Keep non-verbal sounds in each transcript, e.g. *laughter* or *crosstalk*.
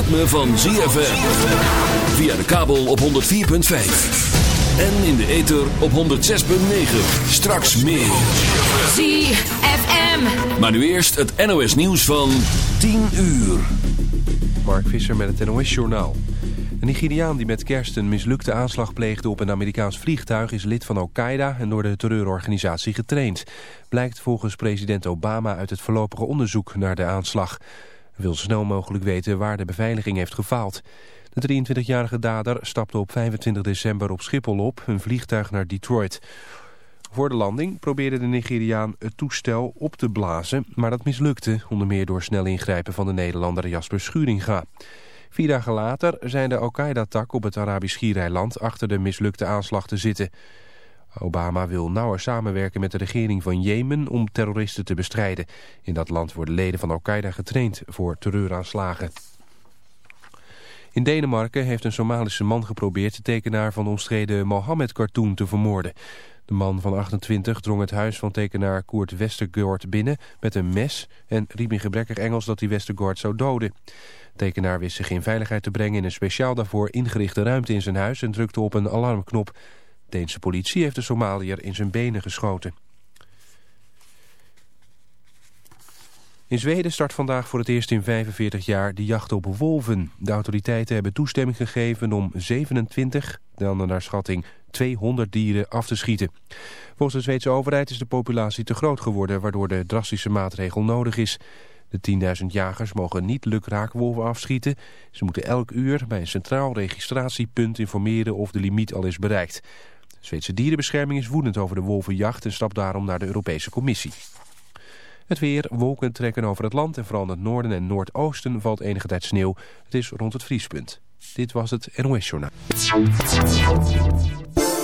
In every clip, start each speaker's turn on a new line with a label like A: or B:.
A: ritme van ZFM. Via de kabel op 104.5. En in de ether op 106.9. Straks meer.
B: ZFM.
A: Maar nu eerst het NOS nieuws van 10 uur.
C: Mark Visser met het NOS Journaal. Een Nigeriaan die met kerst een mislukte aanslag pleegde op een Amerikaans vliegtuig... is lid van Al-Qaeda en door de terreurorganisatie getraind. Blijkt volgens president Obama uit het voorlopige onderzoek naar de aanslag. Wil snel mogelijk weten waar de beveiliging heeft gefaald. De 23-jarige dader stapte op 25 december op Schiphol op, een vliegtuig naar Detroit. Voor de landing probeerde de Nigeriaan het toestel op te blazen, maar dat mislukte, onder meer door snel ingrijpen van de Nederlander Jasper Schuringa. Vier dagen later zijn de Al-Qaeda-tak op het Arabisch Schiereiland achter de mislukte aanslag te zitten. Obama wil nauwer samenwerken met de regering van Jemen om terroristen te bestrijden. In dat land worden leden van Al-Qaeda getraind voor terreuraanslagen. In Denemarken heeft een Somalische man geprobeerd de tekenaar van de omstreden Mohammed-cartoon te vermoorden. De man van 28 drong het huis van tekenaar Koert Westergaard binnen met een mes en riep in gebrekkig Engels dat hij Westergaard zou doden. De tekenaar wist zich in veiligheid te brengen in een speciaal daarvoor ingerichte ruimte in zijn huis en drukte op een alarmknop. De Deense politie heeft de Somaliër in zijn benen geschoten. In Zweden start vandaag voor het eerst in 45 jaar de jacht op wolven. De autoriteiten hebben toestemming gegeven om 27, dan naar schatting 200 dieren af te schieten. Volgens de Zweedse overheid is de populatie te groot geworden... waardoor de drastische maatregel nodig is. De 10.000 jagers mogen niet lukraakwolven afschieten. Ze moeten elk uur bij een centraal registratiepunt informeren of de limiet al is bereikt. Zweedse dierenbescherming is woedend over de wolvenjacht... en stapt daarom naar de Europese Commissie. Het weer, wolken trekken over het land en vooral in het noorden en noordoosten valt enige tijd sneeuw. Het is rond het vriespunt. Dit was het NOS Journaal.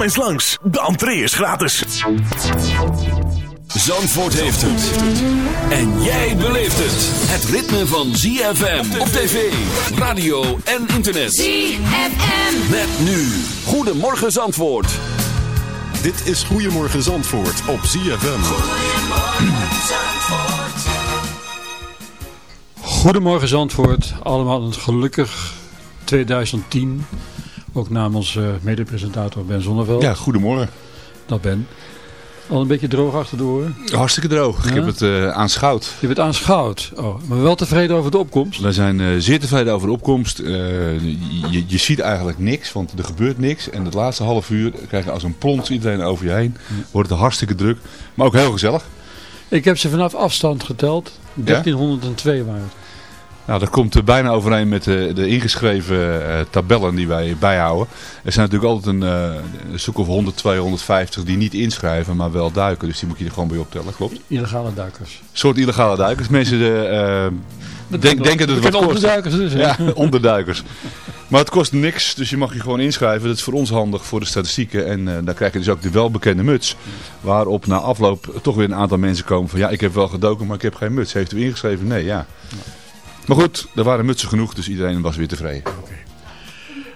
D: Kom eens langs, de entree is gratis.
A: Zandvoort heeft het. En jij beleeft het. Het ritme van ZFM op tv, radio en internet.
B: ZFM.
A: Met nu. Goedemorgen Zandvoort.
E: Dit is Goedemorgen Zandvoort op ZFM.
F: Goedemorgen Zandvoort, allemaal een gelukkig 2010. Ook namens uh, medepresentator Ben Zonneveld.
G: Ja, goedemorgen.
F: Dat Ben. Al een beetje droog achter de oren.
G: Hartstikke droog. Ik heb het uh, aanschouwd.
F: Je bent aanschouwd. Oh, maar wel tevreden over de opkomst?
G: We zijn uh, zeer tevreden over de opkomst. Uh, je, je, ziet eigenlijk niks, want er gebeurt niks. En het laatste half uur krijg je als een plons iedereen over je heen. Wordt het hartstikke druk, maar ook heel gezellig.
F: Ik heb ze vanaf afstand geteld. 1302 waren het.
G: Nou, dat komt bijna overeen met de, de ingeschreven uh, tabellen die wij bijhouden. Er zijn natuurlijk altijd een, uh, een stuk of 100, 250 die niet inschrijven, maar wel duiken. Dus die moet je er gewoon bij optellen, klopt?
F: Illegale duikers.
G: Een soort illegale duikers. Mensen uh, denk, denken dat het wat kost.
F: Onderduikers dus,
G: ja, *laughs* onderduikers. Maar het kost niks, dus je mag je gewoon inschrijven. Dat is voor ons handig voor de statistieken. En uh, dan krijg je dus ook de welbekende muts. Waarop na afloop toch weer een aantal mensen komen van... Ja, ik heb wel gedoken, maar ik heb geen muts. Heeft u ingeschreven? Nee, ja. Maar goed, er waren mutsen genoeg, dus iedereen was weer tevreden. Okay.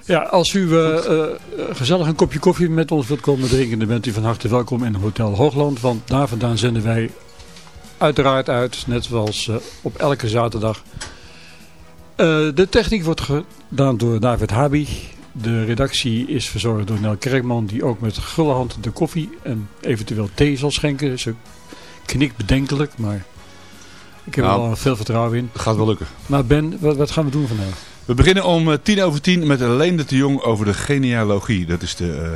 F: Ja, als u eh, eh, gezellig een kopje koffie met ons wilt komen drinken, dan bent u van harte welkom in Hotel Hoogland. Want daar vandaan zenden wij uiteraard uit, net zoals eh, op elke zaterdag. De techniek wordt gedaan door David Habi. De redactie is verzorgd door Nel Kerkman, die ook met gulle hand de koffie en eventueel thee zal schenken. Ze knikt bedenkelijk, maar ik heb
G: Nou,
F: er wel veel vertrouwen in.
G: Gaat wel lukken.
F: Maar Ben, wat, wat gaan we doen vandaag?
G: We beginnen om eh, tien over tien met Leende de Jong over de genealogie. Dat is de, eh,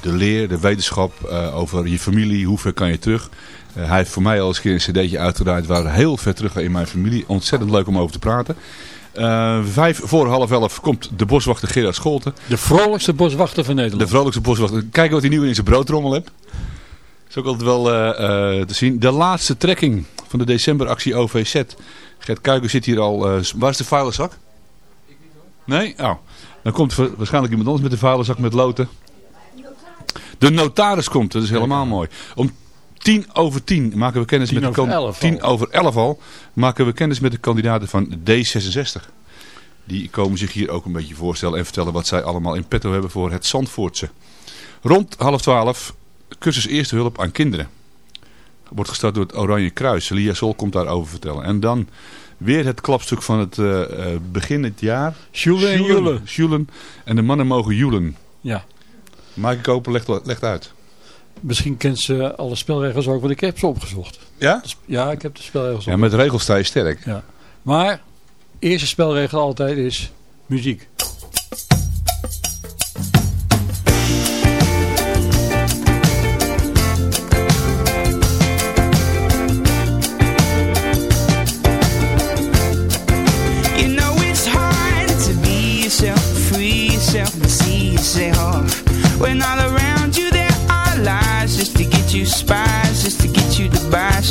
G: de leer, de wetenschap eh, over je familie, hoe ver kan je terug. Hij heeft voor mij al eens een keer een cd'tje uitgedraaid waar we heel ver terug in mijn familie. Ontzettend leuk om over te praten. Vijf voor half elf komt de boswachter Gerard Scholten.
F: De vrolijkste boswachter van Nederland.
G: De vrolijkste boswachter. Kijken wat hij nieuw in zijn broodrommel heeft. is ook altijd wel te zien. De laatste trekking van de decemberactie OVZ. Gert Kuiken zit hier al. eh, waar is de vuile zak? Nee? Oh. Dan komt wa- waarschijnlijk iemand anders met de vuile zak met loten. De notaris komt, dat is helemaal mooi. Om tien over tien maken we kennis
F: Tien
G: met de
F: elf
G: tien over elf al maken we kennis met de kandidaten van D66. Die komen zich hier ook een beetje voorstellen en vertellen wat zij allemaal in petto hebben voor het Zandvoortse. Rond half twaalf, cursus eerste hulp aan kinderen. Wordt gestart door het Oranje Kruis. Lia Sol komt daarover vertellen. En dan weer het klapstuk van het eh, eh, begin het jaar.
F: Sjoelen en.
G: Sjoelen. En de mannen mogen joelen.
F: Ja.
G: Maaike Koper legt, legt uit.
F: Misschien kent ze alle spelregels ook, want ik heb ze opgezocht.
G: Ja?
F: Ja, ik heb de spelregels
G: Ja,
F: op.
G: met regels sta je sterk.
F: Ja. Maar, eerste spelregel altijd is muziek.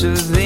H: To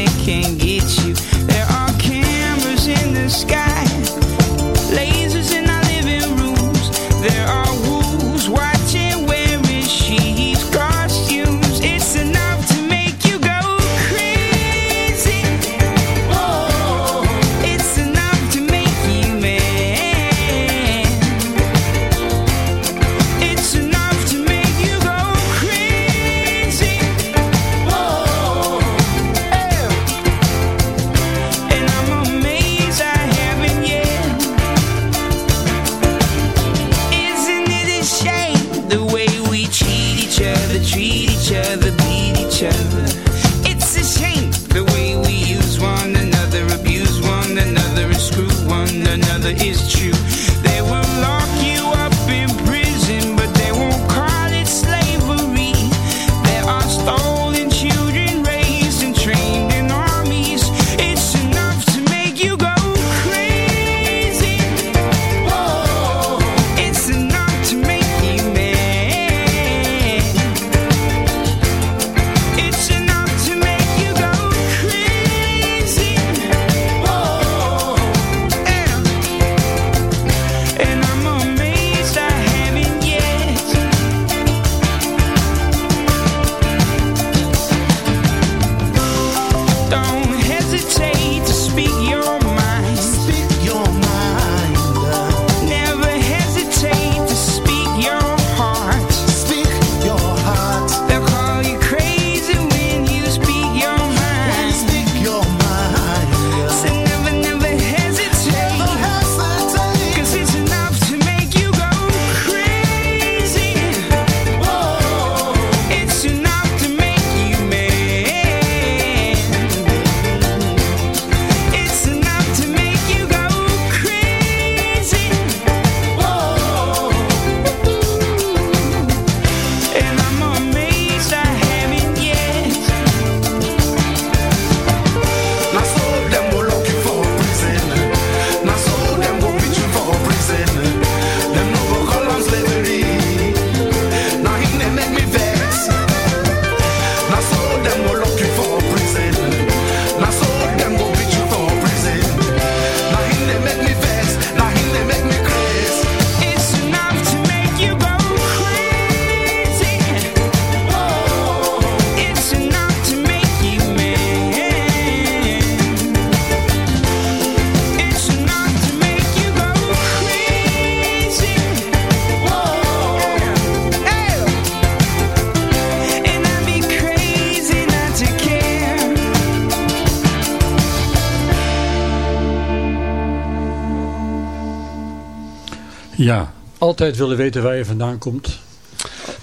F: altijd willen weten waar je vandaan komt.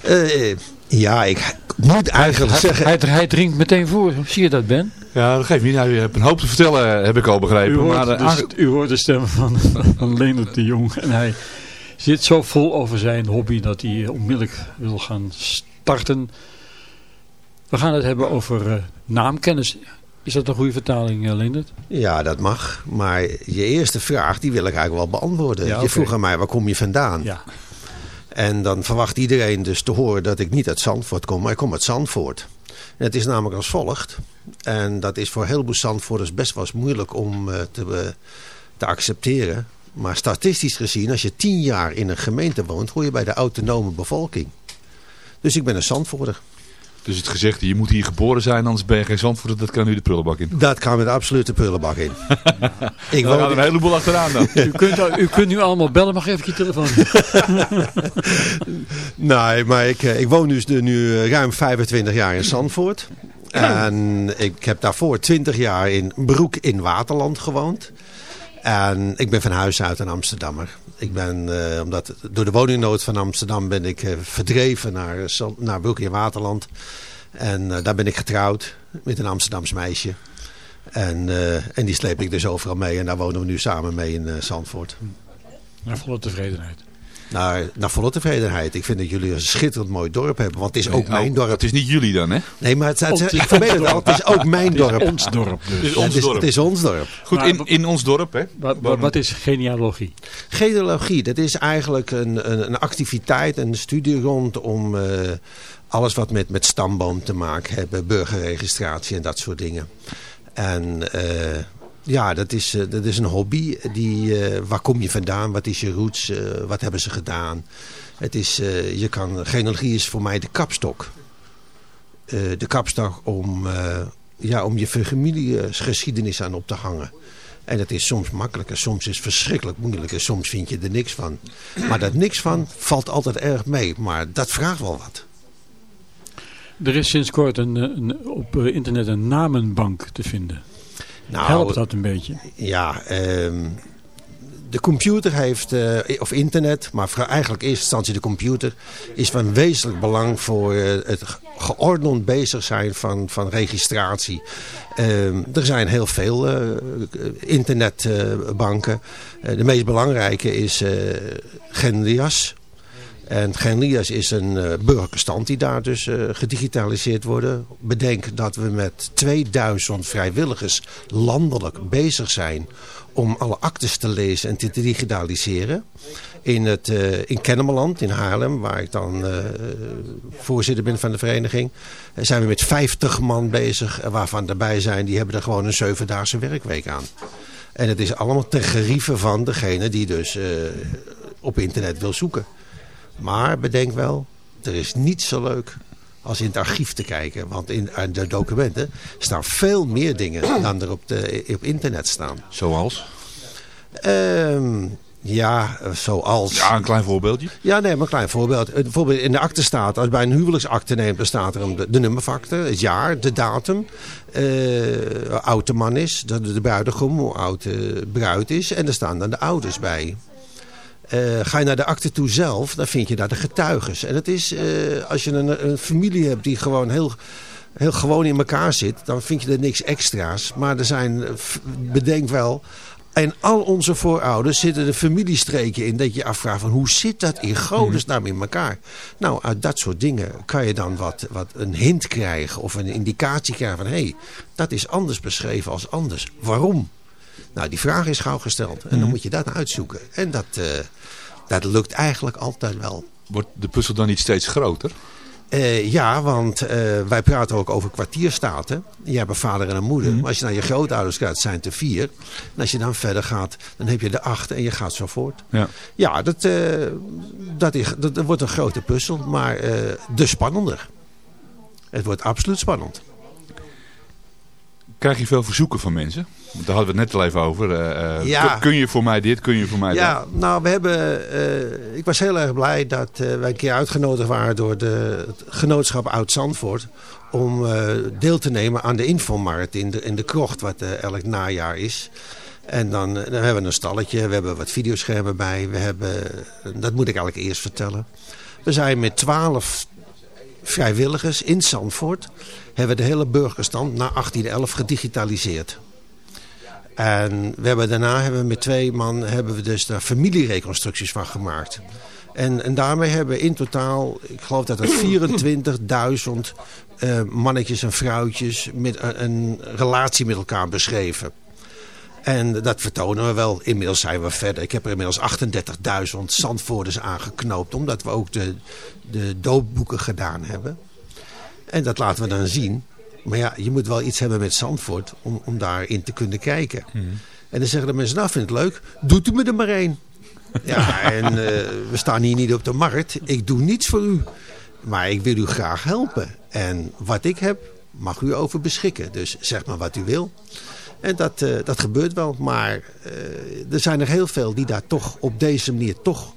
I: Eh, ja, ik moet eigenlijk
F: hij,
I: zeggen...
F: Hij, hij drinkt meteen voor. Zie je dat, Ben?
G: Ja, dat geeft niet. Nou, je hebt een hoop te vertellen, heb ik al begrepen.
F: U hoort,
G: maar,
F: dus, u hoort de stem van, van Leonard de Jong. En hij zit zo vol over zijn hobby dat hij onmiddellijk wil gaan starten. We gaan het hebben over uh, naamkennis. Is dat een goede vertaling, uh, Leonard?
I: Ja, dat mag. Maar je eerste vraag, die wil ik eigenlijk wel beantwoorden.
F: Ja,
I: je vroeg aan mij, waar kom je vandaan?
F: Ja.
I: En dan verwacht iedereen dus te horen dat ik niet uit Zandvoort kom, maar ik kom uit Zandvoort. En het is namelijk als volgt. En dat is voor een heleboel Zandvoorters best wel eens moeilijk om uh, te, uh, te accepteren. Maar statistisch gezien, als je tien jaar in een gemeente woont, hoor je bij de autonome bevolking. Dus ik ben een Zandvoorter.
G: Dus het gezegde, je moet hier geboren zijn, anders ben je geen Zandvoorter, dat kan nu de prullenbak in.
I: Dat kan met absoluut de prullenbak in. *laughs*
G: ik woon... er een heleboel achteraan dan.
F: u, kunt, u kunt nu allemaal bellen, mag even je telefoon. *laughs*
I: nee, maar ik, ik woon dus nu ruim 25 jaar in Zandvoort. En ik heb daarvoor 20 jaar in Broek in Waterland gewoond. En ik ben van huis uit een Amsterdammer. Ik ben, uh, omdat door de woningnood van Amsterdam ben ik uh, verdreven naar, naar Broek in Waterland. En daar ben ik getrouwd met een Amsterdams meisje. En, en die sleep ik dus overal mee. En daar wonen we nu samen mee in Zandvoort.
F: Naar volle tevredenheid.
I: Naar, naar volle tevredenheid. Ik vind dat jullie een schitterend mooi dorp hebben. Want het is ook mijn dorp.
G: Het is niet jullie dan, hè?
I: Nee, maar het, het, het, ik vermeen het al. Het is ook mijn dorp.
F: Het is ons dorp dus.
G: Het is ons
I: het, is,
G: dorp.
I: het is ons dorp.
G: Goed, in, in ons dorp, hè?
F: Wat, wat, wat is genealogie?
I: Genealogie, dat is eigenlijk een, een, een activiteit, een studie rondom uh, alles wat met, met stamboom te maken hebben. Burgerregistratie en dat soort dingen. En... Uh, ja, dat is, uh, dat is een hobby. Die, uh, waar kom je vandaan? Wat is je roots? Uh, wat hebben ze gedaan? Het is, je kan, genealogie is voor mij de kapstok. de kapstok om, ja, om je familiegeschiedenis aan op te hangen. En dat is soms makkelijker, soms is het verschrikkelijk moeilijk en soms vind je er niks van. Maar dat niks van valt altijd erg mee, maar dat vraagt wel wat.
F: Er is sinds kort een, op internet een namenbank te vinden.
I: Nou,
F: Helpt dat een beetje?
I: Ja, um, de computer heeft, uh, of internet, maar eigenlijk in eerste instantie de computer, is van wezenlijk belang voor uh, het geordend bezig zijn van, van registratie. Um, er zijn heel veel uh, internetbanken. de meest belangrijke is Genlias. En Genlias is een uh, burgerstand die daar dus uh, gedigitaliseerd worden. Bedenk dat we met 2000 vrijwilligers landelijk bezig zijn om alle actes te lezen en te digitaliseren. In, het, uh, in Kennemerland, in Haarlem, waar ik dan voorzitter ben van de vereniging, zijn we met 50 man bezig, waarvan erbij zijn, die hebben er gewoon een zevendaagse werkweek aan. En het is allemaal ten gerieve van degene die dus op internet wil zoeken. Maar bedenk wel, er is niet zo leuk als in het archief te kijken. Want in de documenten staan veel meer dingen *clears throat* dan er op, de, op internet staan.
G: Zoals?
I: Um, ja, zoals...
G: Ja, een klein voorbeeldje.
I: Ja, nee, maar een klein voorbeeld. Bijvoorbeeld in de akte staat, als je bij een huwelijksakte neemt, dan staat er de, de nummerfactor, het jaar, de datum. Uh, hoe oud de man is, de, de bruidegom, hoe oud de bruid is. En er staan dan de ouders bij. Uh, ga je naar de akte toe zelf, dan vind je daar de getuigen. En het is, uh, als je een, een, familie hebt die gewoon heel, heel gewoon in elkaar zit, dan vind je er niks extra's. Maar er zijn, bedenk wel, en al onze voorouders zitten er familiestreken in dat je afvraagt van hoe zit dat in godesnaam in elkaar. Nou, uit dat soort dingen kan je dan wat, wat een hint krijgen of een indicatie krijgen van hé, hey, dat is anders beschreven als anders. Waarom? Nou, die vraag is gauw gesteld. En dan moet je dat uitzoeken. En dat, uh, dat lukt eigenlijk altijd wel.
G: Wordt de puzzel dan niet steeds groter?
I: Uh, ja, want uh, wij praten ook over kwartierstaten. Je hebt een vader en een moeder. Mm. Maar als je naar je grootouders gaat, zijn het er vier. En als je dan verder gaat, dan heb je de acht en je gaat zo voort.
G: Ja,
I: ja dat, uh, dat, is, dat, dat, wordt een grote puzzel, maar de spannender. Het wordt absoluut spannend.
G: Krijg je veel verzoeken van mensen? Daar hadden we het net al even over. Uh, ja. Kun je voor mij dit, kun je voor mij
I: ja,
G: dat?
I: Ja, nou we hebben... Uh, ik was heel erg blij dat uh, wij een keer uitgenodigd waren door de, het genootschap Oud-Zandvoort... om deel te nemen aan de infomarkt in de, in de krocht wat elk najaar is. En dan, dan hebben we een stalletje, we hebben wat videoschermen bij. We hebben, dat moet ik eigenlijk eerst vertellen. We zijn met twaalf vrijwilligers in Zandvoort. Hebben de hele burgerstand na 1811 gedigitaliseerd. En we hebben, daarna hebben we met twee man hebben we dus daar familiereconstructies van gemaakt. En, en daarmee hebben we in totaal, ik geloof dat het 24.000 uh, mannetjes en vrouwtjes met een, een relatie met elkaar beschreven. En dat vertonen we wel. Inmiddels zijn we verder. Ik heb er inmiddels 38.000 Zandvoorters aangeknoopt. Omdat we ook de, de doopboeken gedaan hebben. En dat laten we dan zien. Maar ja, je moet wel iets hebben met Zandvoort om, om daarin te kunnen kijken. En dan zeggen de mensen, nou vind ik het leuk. Doet u me er maar één. *laughs* Ja, en uh, we staan hier niet op de markt. Ik doe niets voor u. Maar ik wil u graag helpen. En wat ik heb, mag u over beschikken. Dus zeg maar wat u wil. En dat, uh, dat gebeurt wel. Maar uh, er zijn er heel veel die daar toch op deze manier toch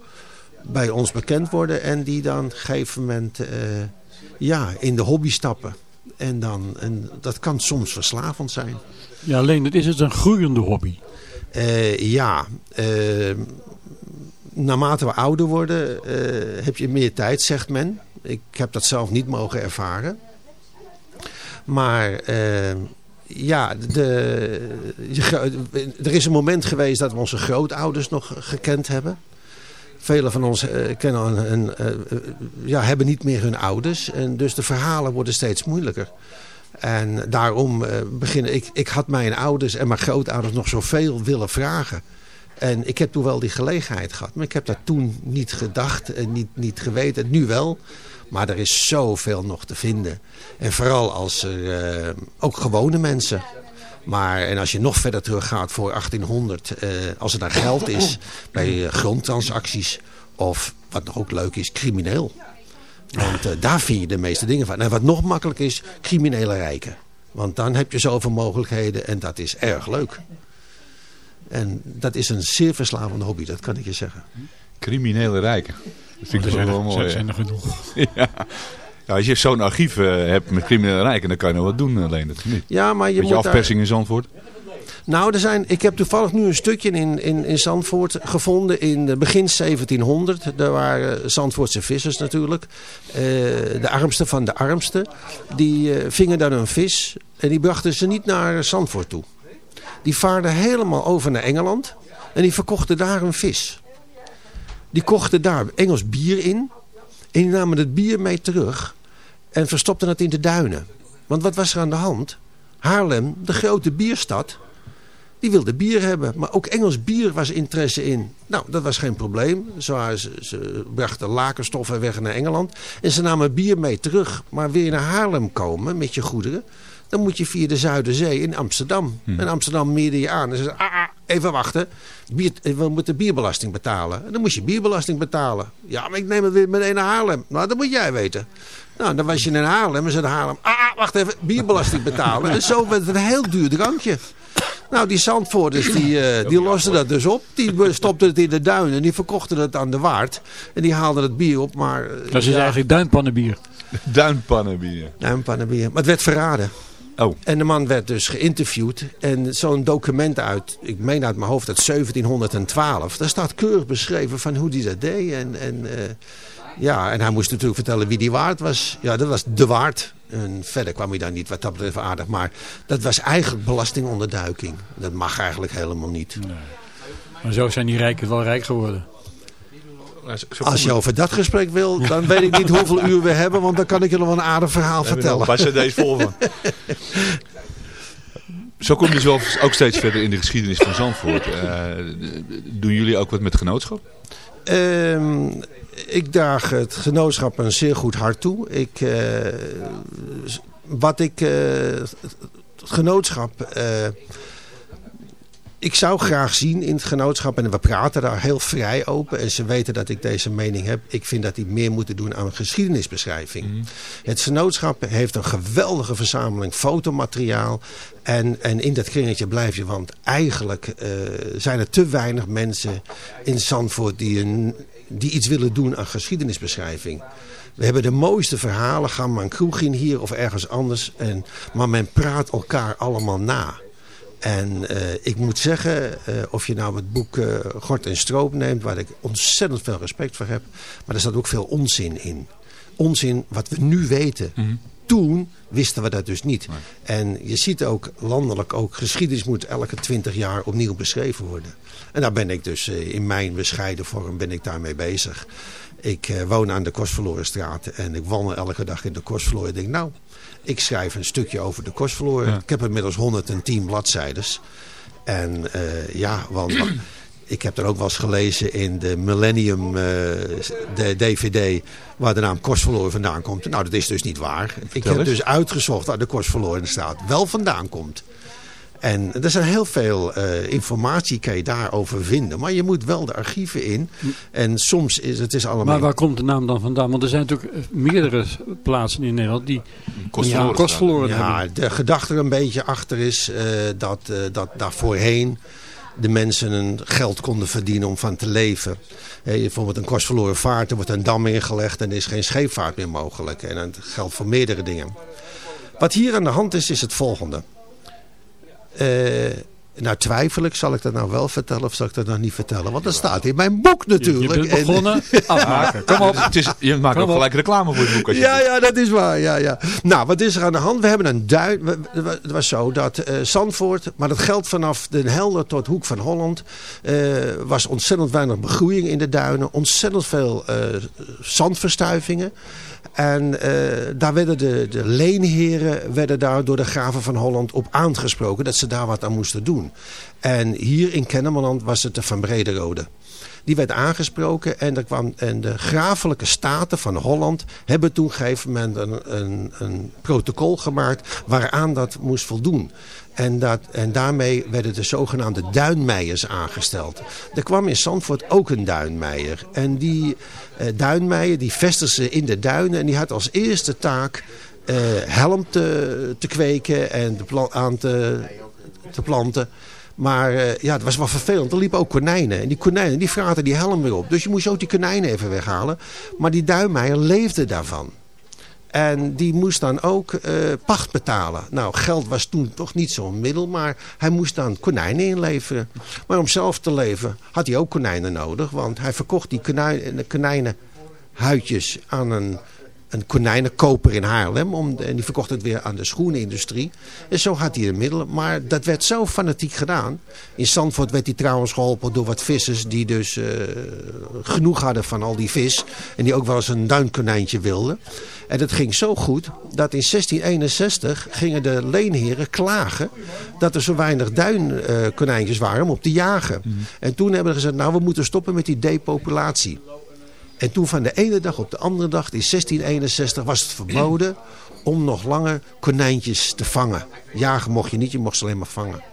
I: bij ons bekend worden. En die dan op een gegeven moment ja, in de hobby stappen. En, dan, en dat kan soms verslavend zijn.
F: Ja, alleen het is het een groeiende hobby.
I: ja, naarmate we ouder worden heb je meer tijd, zegt men. Ik heb dat zelf niet mogen ervaren. Maar ja, de, er is een moment geweest dat we onze grootouders nog gekend hebben. Velen van ons uh, kennen een, uh, ja, hebben niet meer hun ouders. En dus de verhalen worden steeds moeilijker. En daarom uh, beginnen ik, ik had mijn ouders en mijn grootouders nog zoveel willen vragen. En ik heb toen wel die gelegenheid gehad. Maar ik heb dat toen niet gedacht en niet, niet geweten. Nu wel. Maar er is zoveel nog te vinden. En vooral als er ook gewone mensen. Maar en als je nog verder teruggaat voor 1800, uh, als er daar geld is *laughs* bij uh, grondtransacties of wat nog ook leuk is, crimineel. Want uh, daar vind je de meeste dingen van. En wat nog makkelijk is, criminele rijken. Want dan heb je zoveel mogelijkheden en dat is erg leuk. En dat is een zeer verslavende hobby, dat kan ik je zeggen.
G: Criminele rijken. Dat vind ik
F: zijn
G: wel
F: er,
G: mooi.
F: zijn er genoeg. *laughs*
G: ja. Ja. als je zo'n archief uh, hebt met criminele rijken, dan kan je nog wat doen alleen dat niet.
I: Ja, maar je
G: Met je
I: moet
G: afpersing in Zandvoort.
I: Nou, er zijn, ik heb toevallig nu een stukje in, in, in Zandvoort gevonden in de begin 1700. Daar waren Zandvoortse vissers natuurlijk. Uh, de armsten van de armsten. Die uh, vingen dan een vis en die brachten ze niet naar Zandvoort toe. Die vaarden helemaal over naar Engeland en die verkochten daar een vis. Die kochten daar Engels bier in. En die namen het bier mee terug. En verstopten het in de duinen. Want wat was er aan de hand? Haarlem, de grote bierstad. Die wilde bier hebben. Maar ook Engels bier was interesse in. Nou, dat was geen probleem. Ze, ze, ze brachten lakenstoffen weg naar Engeland. En ze namen bier mee terug. Maar weer naar Haarlem komen met je goederen. Dan moet je via de Zuiderzee in Amsterdam.
G: Hm.
I: En Amsterdam meerde je aan. En ze zeiden, ah, ah, even wachten. Bier, we moeten bierbelasting betalen. En dan moest je bierbelasting betalen. Ja, maar ik neem het weer meteen naar Haarlem. Nou, dat moet jij weten. Nou, dan was je in Haarlem en ze Haarlem. Ah, ah, wacht even, bierbelasting betalen. en zo werd het een heel duur drankje. Nou, die Zandvoorters, die, uh, die losten dat dus op. Die stopten het in de duinen. Die verkochten het aan de waard. En die haalden het bier op, maar... Uh,
F: Dat is ja. eigenlijk duimpannenbier.
G: Duimpannenbier.
I: Duimpannenbier. Maar het werd verraden.
G: Oh.
I: En de man werd dus geïnterviewd. En zo'n document uit, ik meen uit mijn hoofd, uit 1712. Daar staat keurig beschreven van hoe hij dat deed. En, en, uh, ja, en hij moest natuurlijk vertellen wie die waard was. Ja, dat was de waard. En verder kwam hij dan niet wat dat betreft aardig. Maar dat was eigenlijk belastingonderduiking. Dat mag eigenlijk helemaal niet.
F: Nee. Maar zo zijn die rijken wel rijk geworden.
I: Als je over dat gesprek wil, dan weet ik niet hoeveel uur we hebben. Want dan kan ik je nog wel een aardig verhaal
G: We
I: vertellen.
G: Waar cd's vol van. Zo kom je dus wel ook steeds verder in de geschiedenis van Zandvoort. Uh, doen jullie ook wat met genootschap?
I: Uh, ik daag het genootschap een zeer goed hart toe. Ik, uh, wat ik, uh, het genootschap, uh, ik zou graag zien in het genootschap, en we praten daar heel vrij open, en ze weten dat ik deze mening heb. Ik vind dat die meer moeten doen aan geschiedenisbeschrijving. Mm. Het genootschap heeft een geweldige verzameling fotomateriaal. En, en in dat kringetje blijf je, want eigenlijk uh, zijn er te weinig mensen in Zandvoort die, een, die iets willen doen aan geschiedenisbeschrijving. We hebben de mooiste verhalen, gaan maar een kroeg in hier of ergens anders. En, maar men praat elkaar allemaal na. En eh, ik moet zeggen, eh, of je nou het boek eh, Gort en Stroop neemt, waar ik ontzettend veel respect voor heb, maar er staat ook veel onzin in. Onzin wat we nu weten. Toen wisten we dat dus niet. En je ziet ook landelijk, ook geschiedenis moet elke twintig jaar opnieuw beschreven worden. En daar ben ik dus eh, in mijn bescheiden vorm ben ik daarmee bezig. Ik eh, woon aan de Kostverlorenstraat en ik wandel elke dag in de Kostverloren. Ik denk, nou, ik schrijf een stukje over de Kostverloren. Ik heb inmiddels 110 bladzijdes. En eh, ja, want *clears throat* ik heb er ook wel eens gelezen in de Millennium de DVD waar de naam Kostverloren vandaan komt. Nou, dat is dus niet waar. ik heb
G: eens.
I: dus uitgezocht waar de Kostverloren staat wel vandaan komt. En er zijn heel veel eh, informatie kan je daarover vinden. Maar je moet wel de archieven in. En soms is het is allemaal...
F: Maar waar komt de naam dan vandaan? Want er zijn natuurlijk eh, meerdere plaatsen in Nederland die
G: Kost
F: ja,
G: verloren
F: kost verloren
I: Ja,
F: hebben.
I: de gedachte er een beetje achter is eh, dat, eh, dat daar voorheen de mensen een geld konden verdienen om van te leven. Hey, bijvoorbeeld een kostverloren vaart, er wordt een dam ingelegd en er is geen scheepvaart meer mogelijk. En dat geldt voor meerdere dingen. Wat hier aan de hand is, is het volgende. Eh, nou twijfel ik, zal ik dat nou wel vertellen of zal ik dat nog niet vertellen? Want dat staat in mijn boek
F: Je,
I: natuurlijk.
F: je bent
I: En-
F: begonnen, *laughs* afmaken. Kom op.
G: Het is, je maakt
F: Kom
G: ook
F: op.
G: gelijk reclame voor het boek. Als je
I: Ja, ja, dat is waar. Ja, ja. Nou, wat is er aan de hand? We hebben een duin. Het was zo dat eh Zandvoort, maar dat geldt vanaf Den Helder tot Hoek van Holland, eh, was ontzettend weinig begroeiing in de duinen. Ontzettend veel eh, zandverstuivingen. En eh, daar werden de, de leenheren werden daar door de graven van Holland op aangesproken dat ze daar wat aan moesten doen. En hier in Kennemerland was het de Van Brederode. Die werd aangesproken en, er kwam, en de grafelijke staten van Holland hebben toen een gegeven moment een, een, een protocol gemaakt waaraan dat moest voldoen. En, dat, en daarmee werden de zogenaamde duinmeijers aangesteld. Er kwam in Zandvoort ook een duinmeijer. En die duinmeijer die vestigde in de duinen en die had als eerste taak eh, helm te, te kweken en de aan te, te planten. Maar eh, ja, het was wel vervelend. Er liepen ook konijnen. En die konijnen die vraten die helm weer op. Dus je moest ook die konijnen even weghalen. Maar die duinmeijer leefde daarvan. En die moest dan ook eh, pacht betalen. Nou, geld was toen toch niet zo'n middel, maar hij moest dan konijnen inleveren. Maar om zelf te leven had hij ook konijnen nodig, want hij verkocht die konijn, de konijnenhuidjes aan een, een konijnenkoper in Haarlem. Om, en die verkocht het weer aan de schoenenindustrie. En zo had hij de middelen, maar dat werd zo fanatiek gedaan. In Zandvoort werd hij trouwens geholpen door wat vissers die dus eh, genoeg hadden van al die vis. En die ook wel eens een duinkonijntje wilden. En het ging zo goed dat in 1661 gingen de leenheren klagen dat er zo weinig duinkonijntjes waren om op te jagen. En toen hebben ze gezegd, nou we moeten stoppen met die depopulatie. En toen van de ene dag op de andere dag, in 1661, was het verboden om nog langer konijntjes te vangen. Jagen mocht je niet, je mocht ze alleen maar vangen.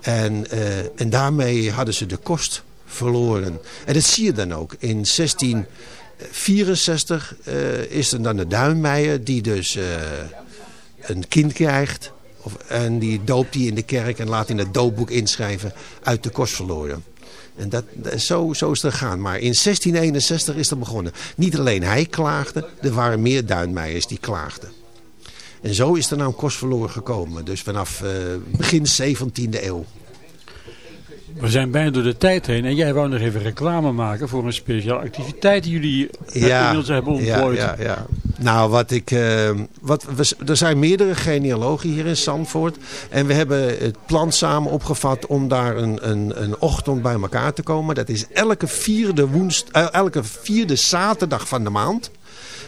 I: En, eh, en daarmee hadden ze de kost verloren. En dat zie je dan ook. In 1664 eh, is er dan de duinmeijer die dus eh, een kind krijgt. Of, en die doopt die in de kerk en laat in het doopboek inschrijven uit de kost verloren. En dat, zo, zo is het gegaan. Maar in 1661 is dat begonnen. Niet alleen hij klaagde, er waren meer duinmeijers die klaagden. En zo is de naam kost verloren gekomen. Dus vanaf eh, begin 17e eeuw.
F: We zijn bijna door de tijd heen. En jij wou nog even reclame maken voor een speciale activiteit die jullie eh, inmiddels hebben ontplooid.
I: Ja, ja, ja. Nou, wat ik, eh, wat, we, er zijn meerdere genealogen hier in Zandvoort. En we hebben het plan samen opgevat om daar een, een, een ochtend bij elkaar te komen. Dat is elke vierde, woenst, eh, elke vierde zaterdag van de maand.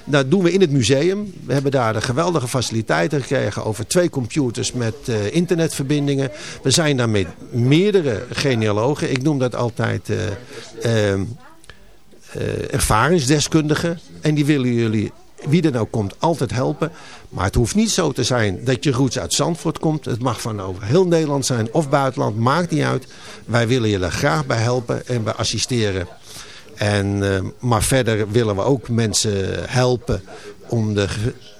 I: Dat doen we in het museum. We hebben daar de geweldige faciliteiten gekregen over twee computers met eh, internetverbindingen. We zijn daar met meerdere genealogen. Ik noem dat altijd eh, ehm, eh, ervaringsdeskundigen. En die willen jullie, wie er nou komt, altijd helpen. Maar het hoeft niet zo te zijn dat je roots uit Zandvoort komt. Het mag van over heel Nederland zijn of buitenland, maakt niet uit. Wij willen er graag bij helpen en bij assisteren. En, eh, maar verder willen we ook mensen helpen om de,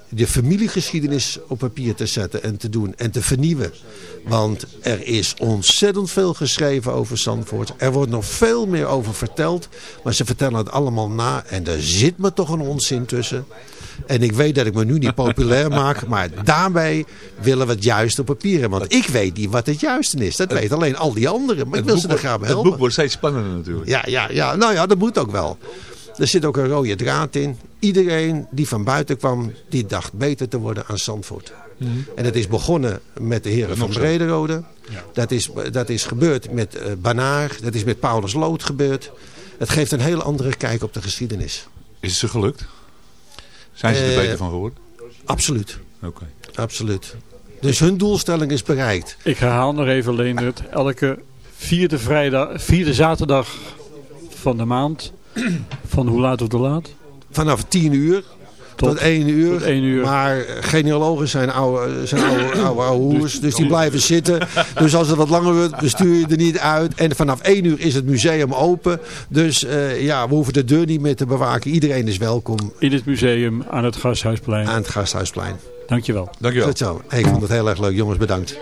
I: de familiegeschiedenis op papier te zetten en te doen en te vernieuwen. Want er is ontzettend veel geschreven over Zandvoort. Er wordt nog veel meer over verteld. Maar ze vertellen het allemaal na. En er zit me toch een onzin tussen.
J: En ik weet dat ik me nu niet populair *laughs* maak. Maar daarbij willen we het juiste op papier hebben. Want ik weet niet wat het juiste is. Dat weet alleen al die anderen. Maar ik wil ze er graag bij
G: Het
J: helpen.
G: boek wordt steeds spannender natuurlijk.
J: Ja, ja, ja, nou ja, dat moet ook wel. Er zit ook een rode draad in. Iedereen die van buiten kwam, die dacht beter te worden aan Zandvoort. En dat is begonnen met de heren van. Brederode. Dat, is, dat is gebeurd met eh Banaar. Dat is met Paulus Lood gebeurd. Het geeft een hele andere kijk op de geschiedenis.
G: Is het ze gelukt? Zijn ze er
J: Eh,
G: beter van geworden?
J: Absoluut.
G: Oké.
J: Absoluut. Dus hun doelstelling is bereikt.
F: Ik herhaal nog even Leendert. Elke vierde, vrijdag, vierde zaterdag van de maand. Van hoe laat tot hoe laat?
J: Vanaf 10 uur tot,
F: Tot-
J: 1 uur.
F: tot één uur.
J: Maar genealogen zijn oude, zijn oude, *coughs* oude, oude hoers. Dus die blijven zitten. Dus als het wat langer wordt, bestuur je er niet uit. En vanaf 1 uur is het museum open. Dus eh, ja, we hoeven de deur niet meer te bewaken. Iedereen is welkom
F: In het museum aan het Gasthuisplein.
J: aan het Gasthuisplein.
F: Dankjewel.
G: Dankjewel.
J: Tot zo. Hey, ik vond het heel erg leuk. Jongens, bedankt.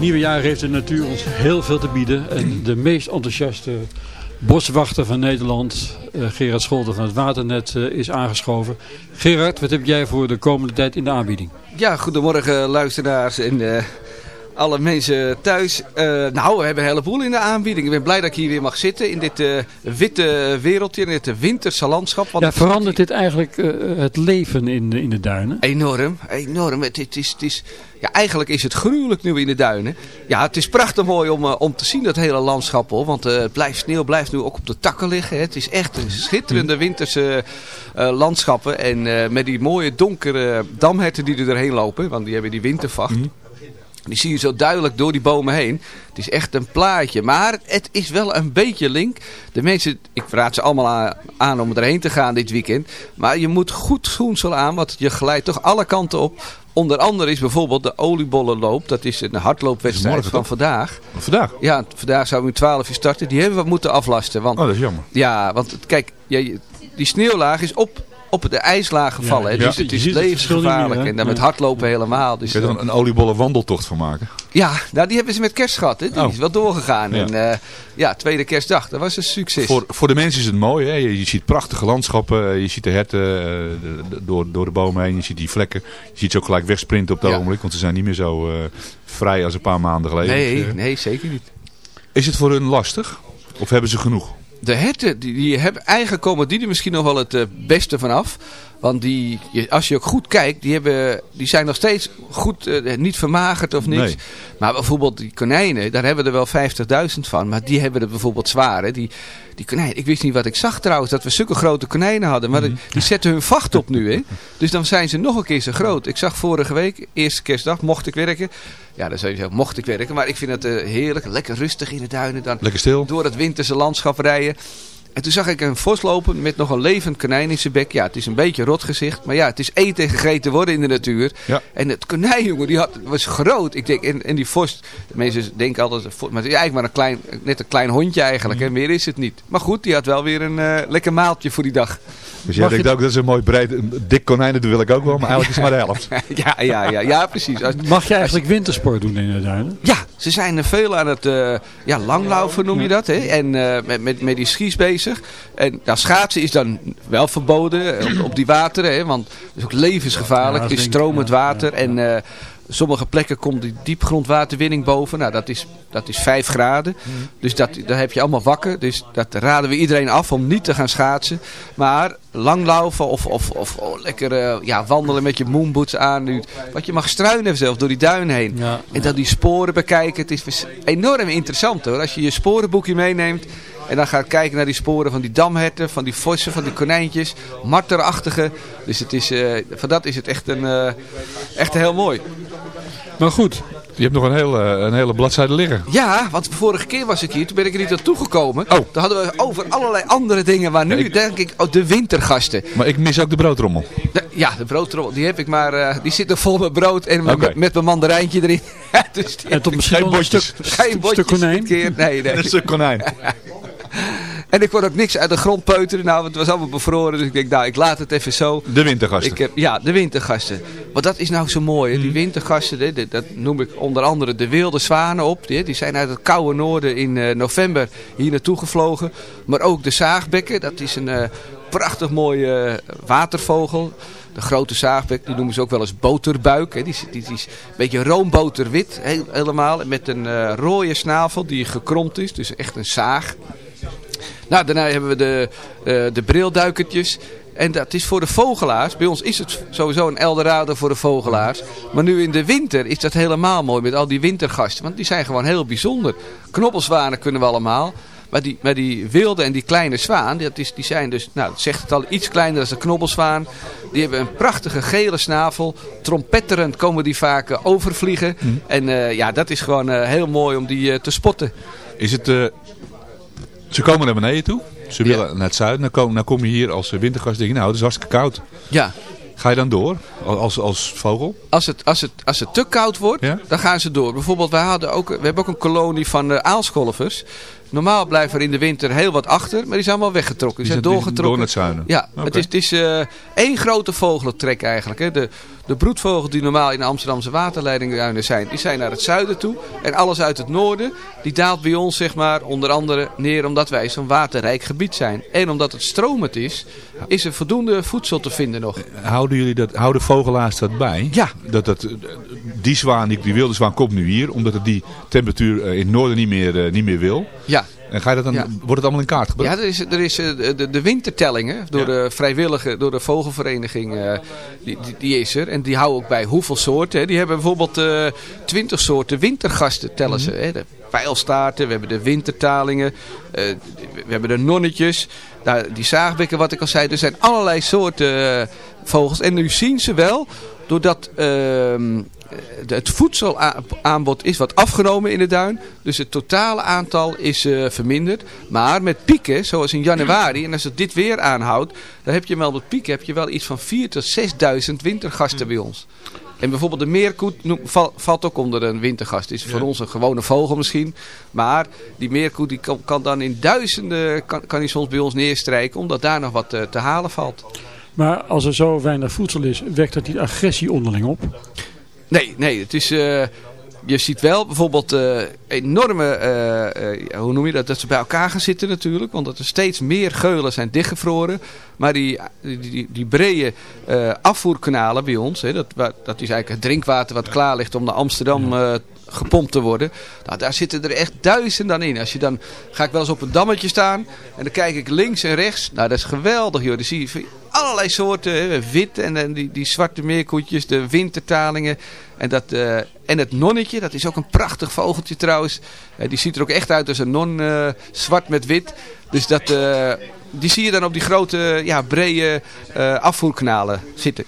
F: Het nieuwe jaar heeft de natuur ons heel veel te bieden. En de meest enthousiaste boswachter van Nederland, eh, Gerard Scholten van het Waternet, eh, is aangeschoven. Gerard, wat heb jij voor de komende tijd in de aanbieding?
K: Ja, goedemorgen luisteraars en eh, alle mensen thuis. Eh, nou, we hebben een heleboel in de aanbieding. Ik ben blij dat ik hier weer mag zitten in dit eh, witte wereldje, in dit winterse landschap. Want
F: Ja, verandert dit eigenlijk eh, het leven in, de- in de duinen?
K: Enorm, enorm. Het, het is, het is, ja, eigenlijk is het gruwelijk nu in de duinen. Ja, het is prachtig mooi om, om te zien, dat hele landschap. Hoor, want het blijft, sneeuw blijft nu ook op de takken liggen. Hè. Het is echt een schitterende winterse eh, landschappen. En met die mooie donkere damherten die er doorheen lopen. Want die hebben die wintervacht. Die zie je zo duidelijk door die bomen heen. Het is echt een plaatje. Maar het is wel een beetje link. De mensen, ik raad ze allemaal aan, om erheen te gaan dit weekend. Maar je moet goed schoensel aan, want je glijdt toch alle kanten op. Onder andere is bijvoorbeeld de oliebollenloop. Dat is een hardloopwedstrijd
G: morgen,
K: van vandaag.
G: Vandaag?
K: Ja, vandaag zou we om 12 uur starten. Die hebben we moeten aflasten. Want,
G: Oh, dat is jammer.
K: Ja, want kijk, die sneeuwlaag is op op de ijslagen vallen. hè.
G: je
K: dus het is levensgevaarlijk. en dan met hardlopen helemaal. Dus,
G: Kun je er
K: eh,
G: een, een oliebollen wandeltocht van maken?
K: ja, nou, die hebben ze met kerst gehad. Hè. Die
G: Oh.
K: is wel doorgegaan.
G: Ja.
K: En eh, ja, tweede kerstdag, dat was een succes.
G: Voor, voor de mensen is het mooi. Hè? Je, je ziet prachtige landschappen. Je ziet de herten eh, de- de- door, door de bomen heen. Je ziet die vlekken. Je ziet ze ook gelijk wegsprinten op het
K: Ja.
G: ogenblik. Want ze zijn niet meer zo eh, vrij als een paar maanden geleden.
K: nee,
G: Eh,
K: nee, zeker niet.
G: Is het voor hun lastig? Of hebben ze genoeg?
K: De herten, die, die hebben, eigenlijk komen die er misschien nog wel het eh, beste vanaf. Want die, als je ook goed kijkt, die, hebben, die zijn nog steeds goed, eh, niet vermagerd of niks.
G: Nee.
K: Maar bijvoorbeeld die konijnen, daar hebben we er wel 50.000 van. Maar die hebben het bijvoorbeeld zwaar. Hè. Die, die konijnen, ik wist niet wat ik zag trouwens, dat we zulke grote konijnen hadden. Maar die, die zetten hun vacht op nu. Hè. Dus dan zijn ze nog een keer zo groot. Ik zag vorige week, eerste kerstdag, mocht ik werken. Ja, dan zou je zeggen, mocht ik werken. Maar ik vind het eh, heerlijk, lekker rustig in de duinen. Dan
G: Lekker stil?
K: door het winterse landschap rijden. En toen zag ik een vos lopen met nog een levend konijn in zijn bek. Ja, het is een beetje rot gezicht. Maar ja, het is eten en gegeten worden in de natuur.
G: Ja.
K: En het konijn, jongen, die had, was groot. Ik denk, en, en die vos, de mensen denken altijd, maar het is eigenlijk maar een klein, net een klein hondje eigenlijk. En meer is het niet. Maar goed, die had wel weer een eh, lekker maaltje voor die dag.
G: Dus jij denkt ook, dat is een mooi breed, een dik konijn, dat wil ik ook wel. Maar eigenlijk is het maar de helft. *laughs*
K: ja, ja, ja, ja, precies. Als-
F: Mag je eigenlijk wintersport doen in de duinen?
K: Ja, ze zijn er veel aan het eh, ja, langlaufen noem je dat. Hè? En eh, met, met, met die skis bezig. En nou, schaatsen is dan wel verboden eh, op, op die wateren. Hè? Want het is ook levensgevaarlijk.
F: Ja,
K: is stromend water. En sommige plekken komt die diepgrondwaterwinning boven. Nou, dat is, dat is 5 graden. Dus dat, daar heb je allemaal wakker. Dus dat raden we iedereen af om niet te gaan schaatsen. Maar langlaufen of, of, of oh, lekker eh, ja, wandelen met je moonboots aan. Nu, wat je mag struinen zelf door die duin heen.
F: Ja.
K: En dan die sporen bekijken. Het is enorm interessant hoor. Als je je sporenboekje meeneemt. En dan gaat kijken naar die sporen van die damherten, van die vossen, van die konijntjes. Marterachtige. Dus het is, eh, van dat is het echt, een, eh, echt heel mooi.
F: Maar goed,
G: Je hebt nog een hele, een hele bladzijde liggen.
K: Ja, want de vorige keer was ik hier. Toen ben ik er niet naartoe gekomen.
G: Oh.
K: Toen hadden we over allerlei andere dingen. Maar nu
G: Ja, ik-
K: denk ik, oh, de wintergasten.
G: Maar ik mis ook de broodrommel.
K: De- ja, de broodtrommel, die heb ik maar. eh, die zit nog vol met brood en met, met mijn mandarijntje erin. *laughs* dus
F: en tot misschien
G: Geen
F: een stuk,
K: geen
F: stuk konijn.
K: keer. Nee, nee.
G: Een stuk konijn. *laughs*
K: En ik kon ook niks uit de grond peuteren. Nou, het was allemaal bevroren. Dus ik denk, nou, ik laat het even zo.
G: De wintergasten.
K: Ik heb, ja, de wintergasten. Want dat is nou zo mooi. Hè?
G: Mhm.
K: Die wintergasten, dat- dat noem ik onder andere de wilde zwanen op. Die, die zijn uit het koude noorden in eh, november hier naartoe gevlogen. Maar ook de zaagbekken. Dat is een eh, prachtig mooie eh, watervogel. De grote zaagbek, die noemen ze ook wel eens boterbuik. Hè. Die, is- die, die is een beetje roomboterwit helemaal. Met een rode snavel die gekromd is. Dus echt een zaag. Nou, daarna hebben we de, eh, de brilduikertjes. En dat is voor de vogelaars. Bij ons is het sowieso een Eldorado voor de vogelaars. Maar nu in de winter is dat helemaal mooi met al die wintergasten. Want die zijn gewoon heel bijzonder. Knoppelzwanen kunnen we allemaal. Maar die, maar die wilde en die kleine zwaan, dat is, die zijn dus, nou zegt het al, iets kleiner dan de knobbelzwaan. Die hebben een prachtige gele snavel. Trompetterend komen die vaak eh, overvliegen. En eh, ja, dat is gewoon heel mooi om die te spotten.
G: Is het... ze komen naar beneden toe. Ze willen naar het zuiden. Dan kom, dan kom je hier als wintergast. Denk je, nou, het is hartstikke koud.
K: Ja,
G: Ga je dan door? Als, als vogel?
K: Als het, als, het, als het te koud wordt,
G: Ja?
K: dan gaan ze door. Bijvoorbeeld, wij hadden ook, we hebben ook een kolonie van uh, aalscholvers. Normaal blijven er in de winter heel wat achter, maar die zijn allemaal weggetrokken. Die zijn
G: Die zijn
K: doorgetrokken.
G: door naar het zuiden?
K: Ja, het is, het is eh, één grote vogelentrek eigenlijk. Hè. De, de broedvogels die normaal in de Amsterdamse waterleidingduinen zijn, die zijn naar het zuiden toe. En alles uit het noorden, die daalt bij ons zeg maar onder andere neer omdat wij zo'n waterrijk gebied zijn. En omdat het stromend is, is er voldoende voedsel te vinden nog.
G: Houden jullie dat, houden vogelaars dat bij?
K: Ja.
G: Dat, dat, die zwaan, die, die wilde zwaan komt nu hier, omdat het die temperatuur eh, in het noorden niet meer, eh, niet meer wil.
K: Ja,
G: En ga je dat dan,
K: Ja.
G: wordt het allemaal in kaart gebracht?
K: Ja, er is, er is eh, de, de wintertellingen door
G: Ja.
K: de vrijwillige, door de vogelvereniging, eh, die, die, die is er. En die houden ook bij hoeveel soorten. Hè. Die hebben bijvoorbeeld eh, twintig soorten wintergasten tellen ze. Hè. De pijlstaarten, we hebben de wintertalingen, we hebben de nonnetjes. Nou, die zaagbekken wat ik al zei, er zijn allerlei soorten vogels. En nu zien ze wel, doordat... de- het voedselaanbod is wat afgenomen in de duin. Dus het totale aantal is eh, verminderd. Maar met pieken, zoals in januari, en als het dit weer aanhoudt, dan heb je wel met pieken heb je wel iets van 4.000 tot 6.000 wintergasten bij ons. En bijvoorbeeld de meerkoet valt ook onder een wintergast. Is voor ons een gewone vogel misschien. Maar die meerkoet die kan, kan dan in duizenden kan, kan die soms bij ons neerstrijken. Omdat daar nog wat eh, te halen valt.
F: Maar als er zo weinig voedsel is, wekt dat die agressie onderling op?
K: Nee, nee, het is... eh, je ziet wel bijvoorbeeld eh, enorme, eh, hoe noem je dat, dat ze bij elkaar gaan zitten natuurlijk. Want dat er steeds meer geulen zijn dichtgevroren. Maar die, die, die, brede afvoerkanalen bij ons, hè, dat, dat is eigenlijk het drinkwater wat klaar ligt om naar Amsterdam gepompt te worden. Nou, daar zitten er echt duizenden in. Als je dan, ga ik wel eens op een dammetje staan en dan kijk ik links en rechts. Nou, dat is geweldig joh. Dan zie je allerlei soorten, wit en, en die, die zwarte meerkoetjes, de wintertalingen. En, dat, eh, en het nonnetje, dat is ook een prachtig vogeltje trouwens. Eh, die ziet er ook echt uit als een non, eh, zwart met wit. Dus dat, die zie je dan op die grote, ja, brede afvoerkanalen zitten.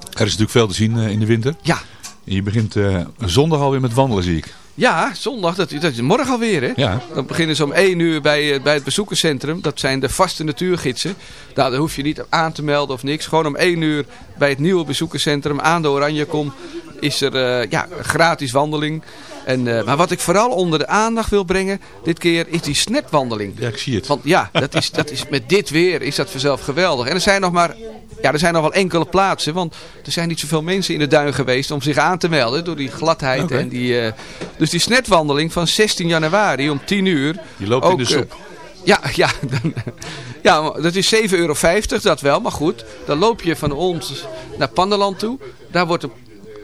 G: Er is natuurlijk veel te zien in de winter.
K: Ja.
G: Je begint eh, zondag alweer met wandelen, zie ik.
K: Ja, zondag, dat, dat is morgen alweer hè.
G: Ja.
K: Dan beginnen ze om 1 uur bij, eh, bij het bezoekerscentrum. Dat zijn de vaste natuurgidsen. Nou, daar hoef je niet aan te melden of niks. Gewoon om 1 uur bij het nieuwe bezoekerscentrum aan de Oranjekom is er eh, ja, gratis wandeling. En, eh, maar wat ik vooral onder de aandacht wil brengen dit keer is die snapwandeling.
G: Ja, ik zie het.
K: Want ja, dat is, dat is, met dit weer is dat vanzelf geweldig. En er zijn nog maar, ja, er zijn nog wel enkele plaatsen. Want er zijn niet zoveel mensen in de duin geweest om zich aan te melden. Door die gladheid. En die, eh, dus die snetwandeling van 16 januari om 10 uur.
G: Je loopt in de
K: eh,
G: soep.
K: ja, *laughs* ja, dan, ja, dat is 7,50 euro, dat wel. Maar goed, dan loop je van ons naar Panderland toe. Daar wordt een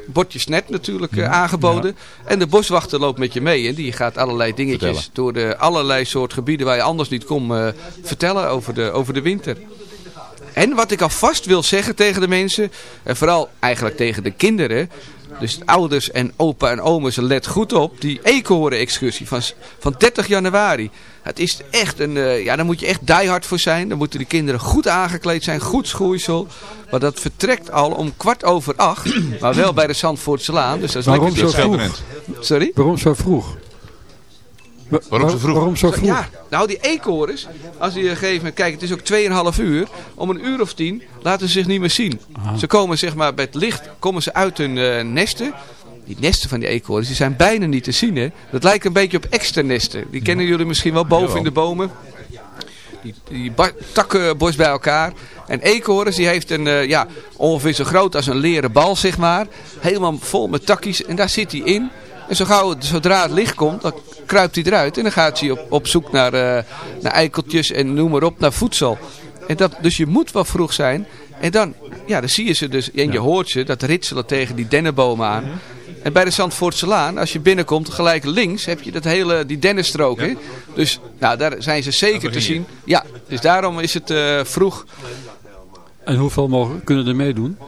K: bordje snet natuurlijk eh, aangeboden. En de boswachter loopt met je mee. En die gaat allerlei dingetjes
G: Vertellen.
K: door de allerlei soort gebieden waar je anders niet komt eh, vertellen over de, over de winter. En wat ik alvast wil zeggen tegen de mensen, en vooral eigenlijk tegen de kinderen, dus ouders en opa en oma's, let goed op, die eekhoorn-excursie van, van 30 januari. Het is echt een, eh, ja daar moet je echt diehard voor zijn. Dan moeten de kinderen goed aangekleed zijn, goed schoeisel. Maar dat vertrekt al om kwart over acht, maar wel bij de Zandvoortse Laan. Dus dat is
F: Waarom
K: lekker
F: zo vroeg?
K: Sorry?
F: Waarom zo vroeg? Wa-
G: Waarom zo vroeg?
F: Waarom zo vroeg?
K: Ja, nou die eekhoorns, als je op een gegeven moment kijkt, het is ook 2,5 uur. Om een uur of tien laten ze zich niet meer zien. Ze komen zeg maar bij het licht, komen ze uit hun eh, nesten. Die nesten van die eekhoorns, die zijn bijna niet te zien hè. Dat lijkt een beetje op extra nesten. Die kennen jullie misschien wel boven in de bomen. Die, die ba- takkenbos bij elkaar. En eekhoorns die heeft een, eh, ja, ongeveer zo groot als een leren bal zeg maar. Helemaal vol met takkies en daar zit hij in. En zo gauw, zodra het licht komt, dan kruipt hij eruit. En dan gaat hij op, op zoek naar, eh, naar eikeltjes en noem maar op, naar voedsel. En dat, dus je moet wel vroeg zijn. En dan, ja, dan zie je ze dus, en je hoort ze, dat ritselen tegen die dennenbomen aan. En bij de Zandvoortse Laan, als je binnenkomt, gelijk links heb je dat hele, die dennenstrook. hè. Dus nou, daar zijn ze zeker te zien. Ja, dus daarom is het eh, vroeg.
F: En hoeveel mogen, kunnen er meedoen?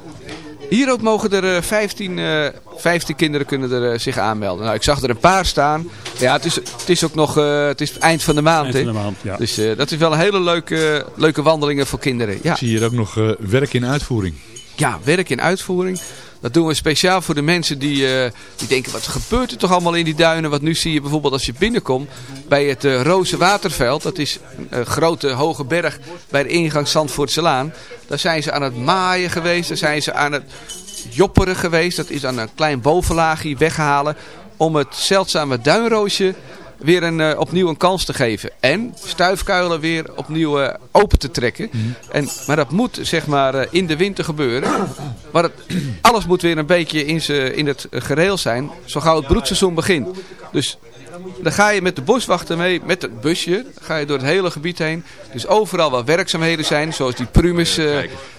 K: Hier ook mogen er eh, 15, eh 15 kinderen kunnen er eh, zich aanmelden. Nou, ik zag er een paar staan. Ja, het is, het is ook nog eh, het is eind van de maand.
F: Eind van de maand, ja.
K: Dus eh, dat is wel een hele leuke, leuke wandelingen voor kinderen. Ja.
G: Ik zie hier ook nog eh, werk in uitvoering.
K: Ja, werk in uitvoering. Dat doen we speciaal voor de mensen die, eh, die denken, wat gebeurt er toch allemaal in die duinen? Want nu zie je bijvoorbeeld als je binnenkomt bij het eh Roze Waterveld. Dat is een eh, grote hoge berg bij de ingang Zandvoortse Laan. Daar zijn ze aan het maaien geweest. Daar zijn ze aan het jopperen geweest. Dat is aan een klein bovenlaagje weghalen. Om het zeldzame duinroosje weer een, eh, opnieuw een kans te geven. En stuifkuilen weer opnieuw eh, open te trekken. En, maar dat moet zeg maar eh, in de winter gebeuren. Maar het, *clears throat* alles moet weer een beetje in, in het gereel zijn. Zo gauw het broedseizoen begint. Dus dan ga je met de boswachter mee, met het busje, ga je door het hele gebied heen. Dus overal waar werkzaamheden zijn, zoals die prumus,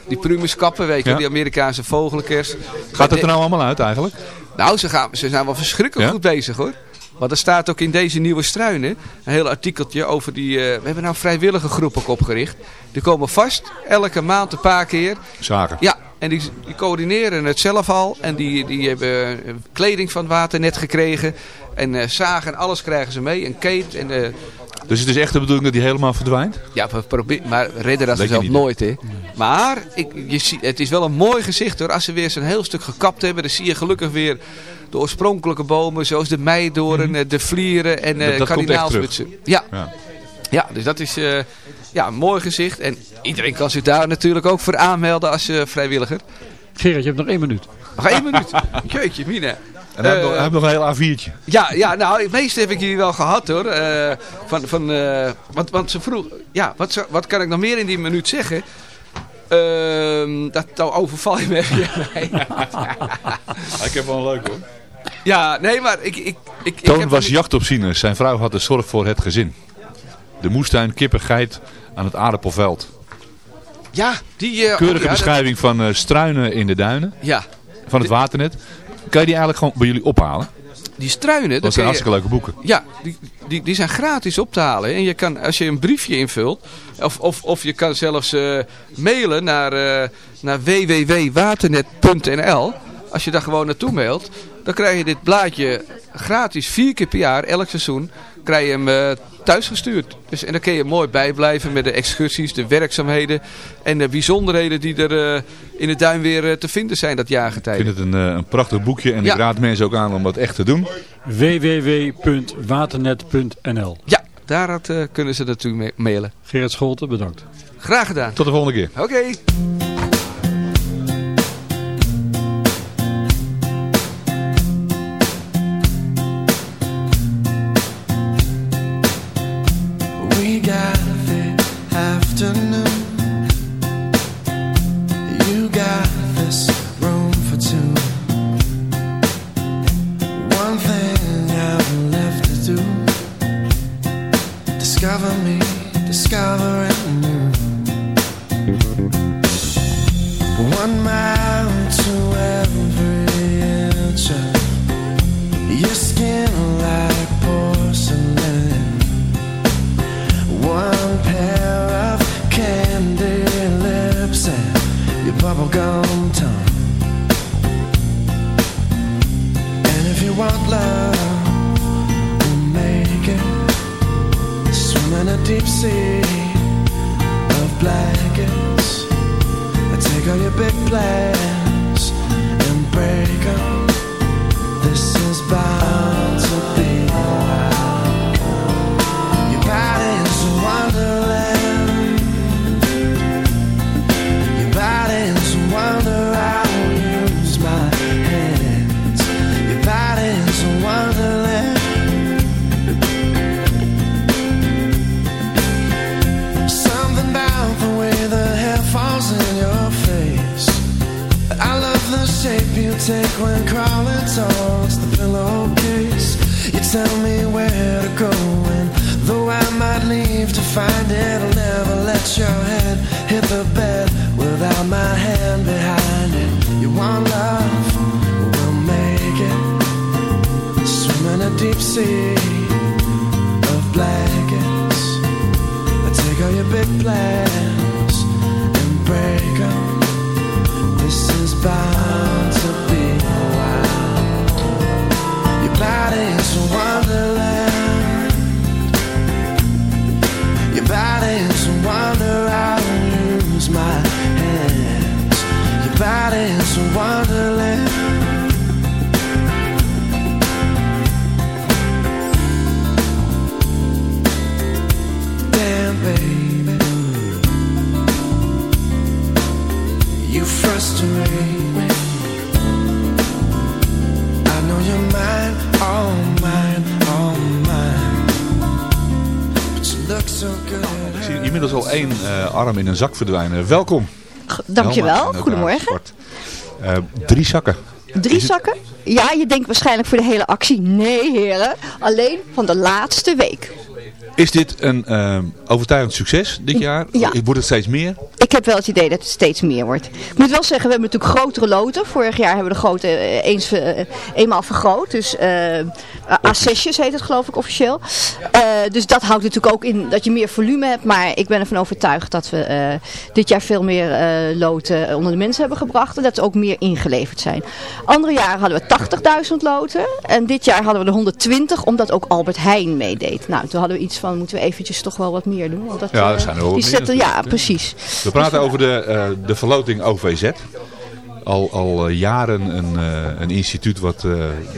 K: die prumiskappen, weet je,
G: Ja.
K: die Amerikaanse vogelkers.
G: Gaat het er nou allemaal uit eigenlijk?
K: Nou, ze, gaan, ze zijn wel verschrikkelijk
G: Ja?
K: goed bezig hoor. Want er staat ook in deze nieuwe struinen een heel artikeltje over die... eh, we hebben nou een vrijwillige groep ook opgericht. Die komen vast elke maand een paar keer.
G: Zagen.
K: Ja, en die, die coördineren het zelf al. En die, die hebben eh, kleding van het waternet gekregen. En eh, zagen en alles krijgen ze mee. En Kate en... eh,
G: Dus het is echt de bedoeling dat die helemaal verdwijnt?
K: ja, we proberen, maar redden dat
G: je
K: zelf
G: niet,
K: nooit, hè. Maar ik, je ziet, het is wel een mooi gezicht, hoor. Als ze weer zo'n heel stuk gekapt hebben, dan zie je gelukkig weer de oorspronkelijke bomen, zoals de meidoorn, eh, de vlieren en
G: Dat-
K: eh
G: dat
K: kardinaalsmutsen. Ja.
G: Ja.
K: ja, dus dat is eh, ja, een mooi gezicht. En iedereen kan zich daar natuurlijk ook voor aanmelden als eh, vrijwilliger.
F: Gerard, je hebt nog één minuut.
K: Nog één minuut. *laughs* Jeetje, mina.
G: En hij, heeft nog,
K: Eh,
G: hij heeft nog een heel A4'tje.
K: ja, ja, nou, het meeste heb ik hier wel gehad hoor. Eh, van, van, eh, want, want ze vroeg, ja, wat, wat kan ik nog meer in die minuut zeggen? Ehm, dat nou overval *laughs* je me even. Nee.
G: ik heb wel een leuk hoor.
K: Ja, nee, maar ik... ik, ik, ik
G: Toon
K: heb
G: was
K: een-
G: jachtopziener. Zijn vrouw had de zorg voor het gezin. De moestuin, kippen, geit aan het aardappelveld.
K: Ja, die... eh,
G: Keurige
K: oh, ja, dat-
G: beschrijving van eh, struinen in de duinen.
K: Ja,
G: Van het waternet. Kan je die eigenlijk gewoon bij jullie ophalen?
K: Die struinen...
G: Dat zijn hartstikke leuke boeken.
K: Ja, die, die, die zijn gratis op te halen. En je kan, als je een briefje invult, of, of, of je kan zelfs eh, mailen naar, eh, naar www.waternet.nl. Als je daar gewoon naartoe mailt, dan krijg je dit blaadje gratis vier keer per jaar, elk seizoen, krijg je hem eh, thuis gestuurd. Dus, en dan kun je mooi bijblijven met de excursies, de werkzaamheden en de bijzonderheden die er eh, in de duin weer eh, te vinden zijn dat
G: Ik
K: jaargetijde.
G: vind het een, een prachtig boekje. En
K: Ja.
G: ik raad mensen ook aan om dat echt te doen.
F: www.waternet.nl
K: Ja, daar had, kunnen ze ma- mailen.
F: Gerrit Scholten, bedankt.
K: Graag gedaan.
G: Tot de volgende keer.
K: Oké.
J: Discover me, discovering you. One mile to every inch of your skin like porcelain. One pair of candy lips and your bubblegum tongue. And if you want love, deep sea of blankets. I take all your big plans when crawling towards the pillowcase. You tell me where to go, and though I might leave to find it, I'll never let your head hit the bed without my hand behind it. You want love? We'll make it. Swim in a deep sea of blankets. I take all your big plans
G: inside één eh, arm in een zak verdwijnen. Welkom.
L: Dankjewel, goedemorgen.
G: Eh, drie zakken.
L: Drie zakken? Ja, je denkt waarschijnlijk voor de hele actie. Nee, heren. Alleen van de laatste week.
G: Is dit een eh, overtuigend succes dit jaar?
L: Ja.
G: Wordt het steeds meer?
L: Ik heb wel het idee dat het steeds meer wordt. Ik moet wel zeggen, we hebben natuurlijk grotere loten. Vorig jaar hebben we de grote eh, eens, eh, eenmaal vergroot. Dus eh A6'jes heet het geloof ik officieel. Dus dat houdt natuurlijk ook in dat je meer volume hebt. Maar ik ben ervan overtuigd dat we dit jaar veel meer loten onder de mensen hebben gebracht. En dat er ook meer ingeleverd zijn. Andere jaren hadden we 80.000 loten. En dit jaar hadden we er 120, omdat ook Albert Heijn meedeed. Nou, toen hadden we iets van, moeten we eventjes toch wel wat meer doen. Want dat,
G: Ja, er
L: eh,
G: zijn er wel
L: die
G: meer
L: zetten, Ja, precies.
G: We praten over de, eh, de verloting OVZ. Al, al eh, jaren een, een instituut wat, eh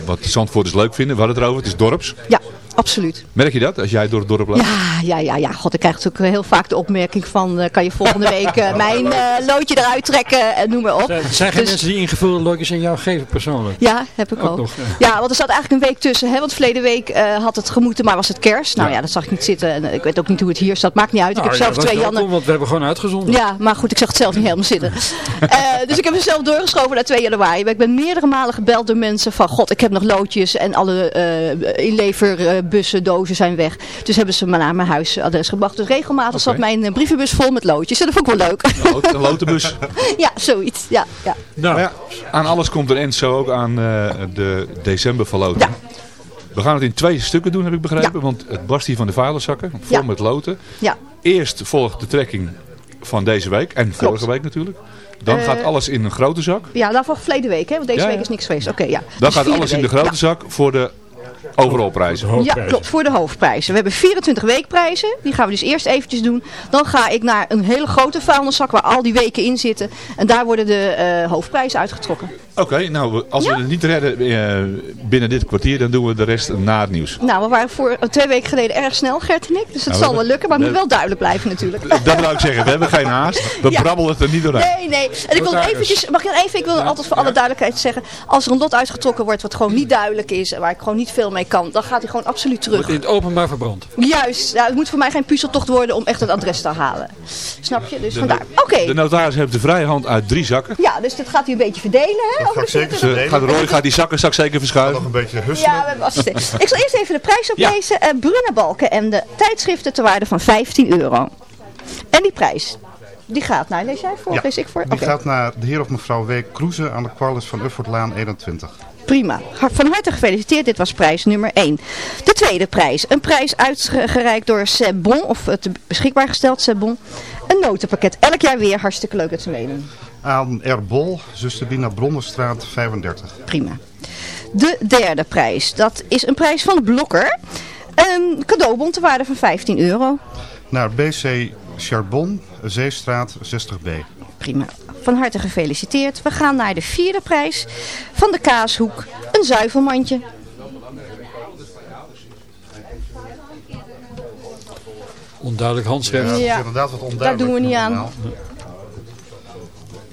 G: wat de Zandvoorters leuk vinden. We hadden het erover, het is dorps.
L: Ja. Absoluut.
G: Merk je dat als jij door het dorp loopt?
L: Ja, ja, ja, ja. God, ik krijg natuurlijk heel vaak de opmerking van, eh, kan je volgende week eh, *laughs* mijn eh, loodje eruit trekken en noem maar op.
F: Er zijn geen
L: Dus-
F: mensen die ingevulde loodjes aan jou geven persoonlijk.
L: Ja, heb ik
F: Ook
L: ook.
F: nog, ja.
L: ja. want er zat eigenlijk een week tussen. Hè? Want verleden week eh, had het gemoeten, maar was het kerst. Nou ja. dat zag ik niet zitten. En ik weet ook niet hoe het hier staat. Maakt niet uit.
F: Nou,
L: ik heb
F: ja,
L: zelf twee
F: welkom,
L: Jannen.
F: want we hebben gewoon uitgezonden.
L: Ja, maar goed, ik zag het zelf niet helemaal zitten. *laughs* Eh, dus ik heb mezelf doorgeschoven naar 2 januari. Maar ik ben meerdere malen gebeld door mensen van... God, ik heb nog loodjes en alle eh inleverbussen, dozen zijn weg. Dus hebben ze me naar mijn huisadres gebracht. Dus regelmatig zat mijn eh, brievenbus vol met loodjes. En dat vond ik wel leuk.
G: Lood- Een lotenbus. *laughs*
L: ja, zoiets. Ja, ja.
G: Ja, aan alles komt een end, zo ook aan eh, de decemberverloting. We gaan het in twee stukken doen, heb ik begrepen. Want het barst hier van de vuilniszakken, vol
L: Ja.
G: met loten.
L: Ja.
G: Eerst volgt de trekking van deze week en vorige week natuurlijk. Dan
L: Eh,
G: gaat alles in een grote zak.
L: Ja, daarvoor verleden week, hè? Want deze
G: Ja,
L: week
G: ja.
L: is niks geweest. Oké, ja.
G: Dan
L: Dus
G: gaat alles in de grote zak voor de overalprijzen.
L: Ja, klopt, voor de hoofdprijzen. We hebben 24 weekprijzen, die gaan we dus eerst eventjes doen. Dan ga ik naar een hele grote vuilniszak waar al die weken in zitten. En daar worden de eh, hoofdprijzen uitgetrokken.
G: Oké, nou als we het niet redden eh, binnen dit kwartier, dan doen we de rest na het nieuws.
L: Nou, we waren voor twee weken geleden erg snel, Gert en ik. Dus het
G: Nou, we
L: zal wel lukken, maar het
G: we-
L: moet wel duidelijk blijven natuurlijk. *laughs*
G: Dat wil ik zeggen, we hebben geen haast. *laughs* We
L: Ja.
G: brabbelen het er niet doorheen.
L: Nee, nee. En ik wil eventjes, mag ik nog even, ik wil altijd voor alle duidelijkheid zeggen. Als er een lot uitgetrokken wordt wat gewoon niet duidelijk is, en waar ik gewoon niet veel mee kan, dan gaat hij gewoon absoluut terug.
F: Wordt in het openbaar verbrand.
L: Juist, ja, het moet voor mij geen puzzeltocht worden om echt het adres te halen. Snap je? Dus
G: De,
L: vandaar. Oké.
G: de notaris heeft de vrije hand uit drie zakken.
L: Ja, dus dit gaat hij een beetje verdelen, hè? Over de 24
G: Ze gaat, Roy gaat die zakken straks zeker verschuiven.
M: Nog een beetje
L: Ja, we hebben assistent. *laughs* Ik zal eerst even de prijs oplezen. Eh Bruna Balken en de tijdschriften ter waarde van 15 euro. En die prijs, die gaat naar, lees jij voor lees ik voor?
M: Die gaat naar de heer of mevrouw W. Kroeze aan de Quarles van Uffortlaan 21.
L: prima. Van harte gefeliciteerd, dit was prijs nummer 1. De tweede prijs, een prijs uitgereikt door Sebon, of het beschikbaar gesteld Sebon. Een notenpakket, elk jaar weer, hartstikke leuk dat ze meedoen.
M: Aan R. Bol, zuster Bina Bronnerstraat 35.
L: Prima. De derde prijs, dat is een prijs van de Blokker. Een cadeaubon ter waarde van 15 euro.
M: Naar BC Charbon, Zeestraat 60B.
L: Prima. Van harte gefeliciteerd. We gaan naar de vierde prijs van de Kaashoek. Een zuivelmandje.
F: Onduidelijk handschrift.
M: Ja, dat is inderdaad wat onduidelijk.
L: Daar doen we niet aan.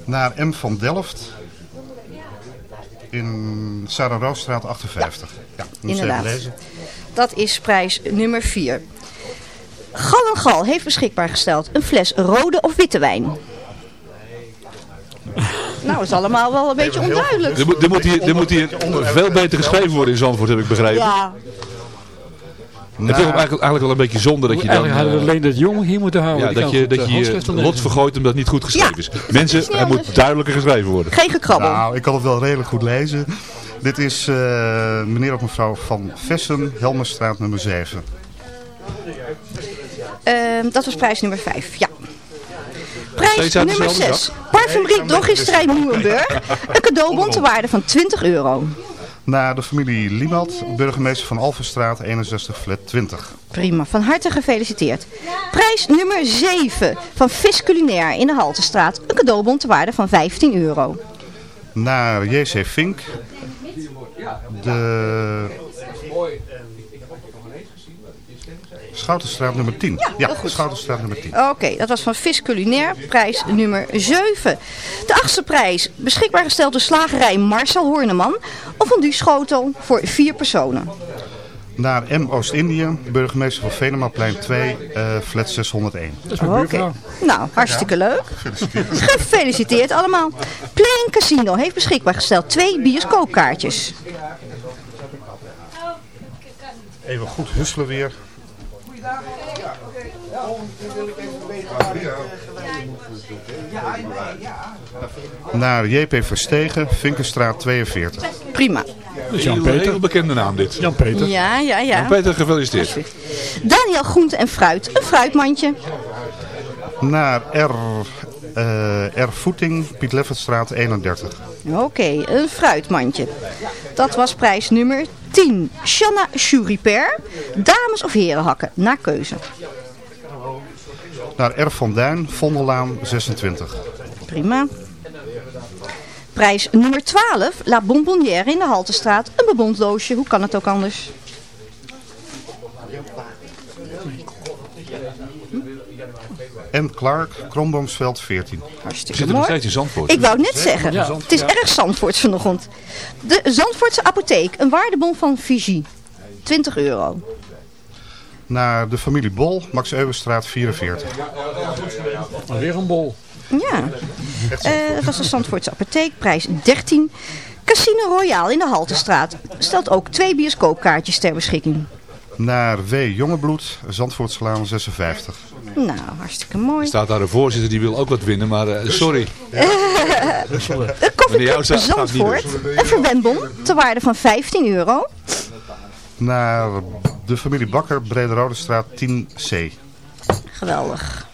M: Naar M. van Delft. In Sarah 58. Ja,
L: Inderdaad.
M: lezen.
L: Dat is prijs nummer 4. Gal en Gal heeft beschikbaar gesteld een fles rode of witte wijn. Nou, is allemaal wel een beetje onduidelijk.
G: Er moet, er moet hier, er moet hier veel beter geschreven worden in Zandvoort, heb ik begrepen.
L: Ja,
G: Het is eigenlijk, eigenlijk wel een beetje zonde dat je dan...
F: Eigenlijk hadden we
G: eh,
F: alleen dat jong hier moeten houden.
G: ja, dat je,
F: goed, eh,
G: dat je lot vergooit omdat het niet goed geschreven *laughs* is. Mensen, er
L: anders.
G: moet duidelijker geschreven worden.
L: geen gekrabbel.
M: Nou, ik kan het wel redelijk goed lezen. Dit is eh, meneer of mevrouw Van Vessen, Helmerstraat nummer 7.
L: Ehm, dat was prijs nummer 5, ja. Prijs nummer
M: dezelfde
L: 6.
M: zak?
L: Parfumerie Drogisterij Nieuwenburg. Een cadeaubon ter waarde van 20 euro.
M: Naar de familie Liemald, burgemeester van Alphenstraat 61 flat 20.
L: Prima, van harte gefeliciteerd. Prijs nummer 7 van Vis Culinair in de Haltestraat. Een cadeaubon ter waarde van 15 euro.
M: Naar JC Fink, de Schoutenstraat nummer 10. Ja, Schoutenstraat nummer 10.
L: Oké, dat was van Vis Culinair, prijs nummer 7. De achtste prijs, beschikbaar gesteld door slagerij Marcel Horneman. Of een schotel voor vier personen.
M: Naar M. Oost-Indië, burgemeester van Venemaplein 2, eh, flat 601.
L: Oké. Nou, hartstikke leuk. Gefeliciteerd allemaal. Plain Casino heeft beschikbaar gesteld twee bioscoopkaartjes.
M: Even goed husselen weer. Naar JP Verstegen, Vinkenstraat 42.
L: Prima.
G: Een heel bekende naam dit.
F: Jan Peter.
L: Ja, ja, ja.
G: Jan Peter, gefeliciteerd.
L: Daniel Groente en Fruit, een fruitmandje.
M: Naar R. eh R. Voeting, Piet Leffertstraat 31.
L: Oké, een fruitmandje. Dat was prijs nummer 10. Shanna Churiper, dames of herenhakken, naar keuze.
M: Naar R. Van Duin, Vondellaan 26.
L: Prima. Prijs nummer 12, La Bonbonnière in de Haltestraat. Een bonbondoosje, hoe kan het ook anders?
M: En Clark, Kromboomsveld 14.
L: Hartstikke
G: Zit er nog steeds in Zandvoort?
L: Ik wou het net zeggen.
M: Ja.
L: Het is erg Zandvoorts vanochtend. De Zandvoortse apotheek. Een waardebon van Vigie. 20 euro.
M: Naar de familie Bol, Max Euwenstraat 44.
F: Weer een bol.
L: Ja. Eh, dat was de Zandvoortse apotheek. Prijs 13. Casino Royale in de Haltestraat. Stelt ook twee bioscoopkaartjes ter beschikking.
M: Naar W. Jongebloed, Zandvoortslaan 56.
L: Nou, hartstikke mooi.
G: Er staat daar een voorzitter die wil ook wat winnen, maar eh, sorry. *laughs*
L: De
G: Meneer
L: Koffieclub
G: Jouwstra gaat niet
L: Zandvoort. Een verwendbon ter waarde van 15 euro.
M: Naar de familie Bakker, Brederode straat 10C.
L: Geweldig.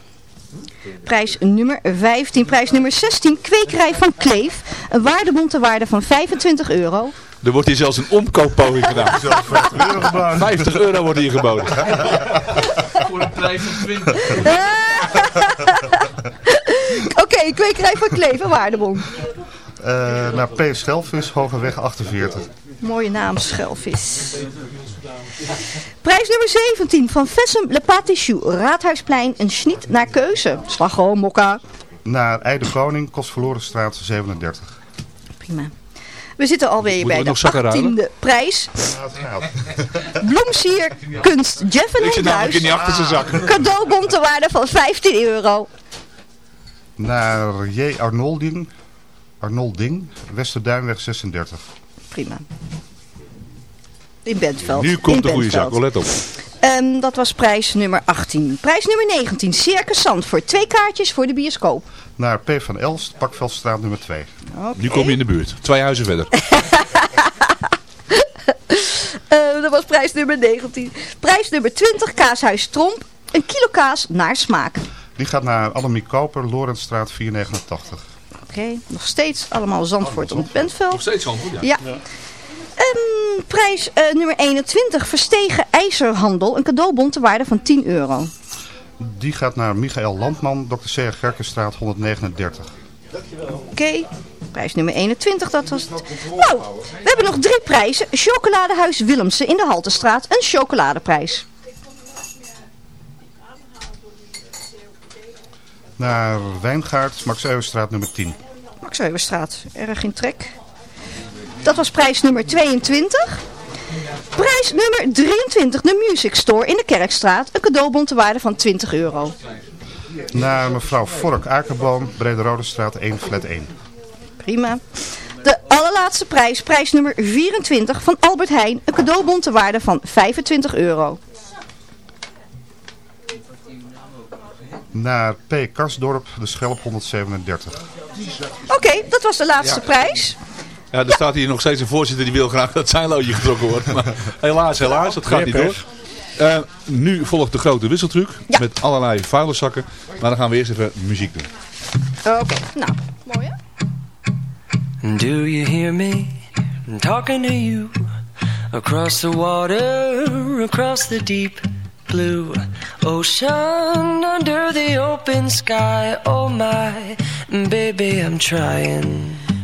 L: Prijs nummer 15. Prijs nummer 16. Kwekerij van Kleef. Een waardebon ter waarde van 25 euro.
G: Er wordt hier zelfs een omkooppoging gedaan. *laughs* 50 euro wordt hier geboden. *laughs*
K: Voor een prijs van 20. *laughs*
L: Oké, kwekerij van Kleef. Een waardebon.
M: Eh, naar P. Schelvis, Hogeweg 48.
L: Mooie naam, schelvis. Prijs nummer 17 van Vessem Le Patichou. Raadhuisplein, een schniet naar keuze. Slagroom, mokka.
M: Naar Eide Koning, Kostverlorenstraat 37.
L: Prima. We zitten alweer bij de? 18e prijs. Bloemsier Kunst Jeffen
G: Ik zit namelijk in die achterste zak.
L: Cadeaubon ter waarde van 15 euro.
M: Naar J. Arnolding, Arnolding Westerduinweg 36.
L: Prima. In Bentveld.
G: Nu komt
L: In
G: de goede zak, let op.
L: Ehm, dat was prijs nummer 18. Prijs nummer 19. Circus Zandvoort. Twee kaartjes voor de bioscoop.
M: Naar P. van Elst, Pakveldstraat nummer 2.
G: Nu kom je in de buurt. Twee huizen verder. *laughs*
L: Eh, dat was prijs nummer 19. Prijs nummer 20. Kaashuis Tromp. Een kilo kaas naar smaak.
M: Die gaat naar Annemie Koper, Lorentstraat 489.
L: Oké, nog steeds allemaal Zandvoort om het Bentveld.
G: Nog steeds Zandvoort, ja.
L: Ja. Ehm, prijs eh, nummer 21. Verstegen IJzerhandel. Een cadeaubon ter waarde van 10 euro.
M: Die gaat naar Michael Landman, Dr. C. Gerkenstraat 139.
L: Oké, prijs nummer 21, dat was het. Nou, we hebben nog drie prijzen. Chocoladehuis Willemsen in de Haltestraat, een chocoladeprijs.
M: Naar Wijngaard, Max Euwenstraat nummer 10.
L: Max Heuwerstraat, erg in trek. Dat was prijs nummer 22. Prijs nummer 23, de Music Store in de Kerkstraat. Een cadeaubon te waarde van 20 euro.
M: Naar mevrouw Vork Akerboom, Brederode straat 1, flat 1.
L: Prima. De allerlaatste prijs, prijs nummer 24 van Albert Heijn. Een cadeaubon te waarde van 25 euro.
M: Naar P. Karsdorp, de Schelp 137.
L: Oké, dat was de laatste
G: Ja.
L: prijs.
G: Ja, er staat hier nog steeds een voorzitter die wil graag dat zijn loodje getrokken wordt. Maar helaas, helaas, dat gaat niet door. Eh, nu volgt de grote wisseltruc met allerlei vuilniszakken. Maar dan gaan we eerst even muziek doen.
L: Oké, nou, mooi hè?
J: Do you hear me talking to you? Across the water, across the deep blue ocean, under the open sky. Oh my, baby, I'm trying.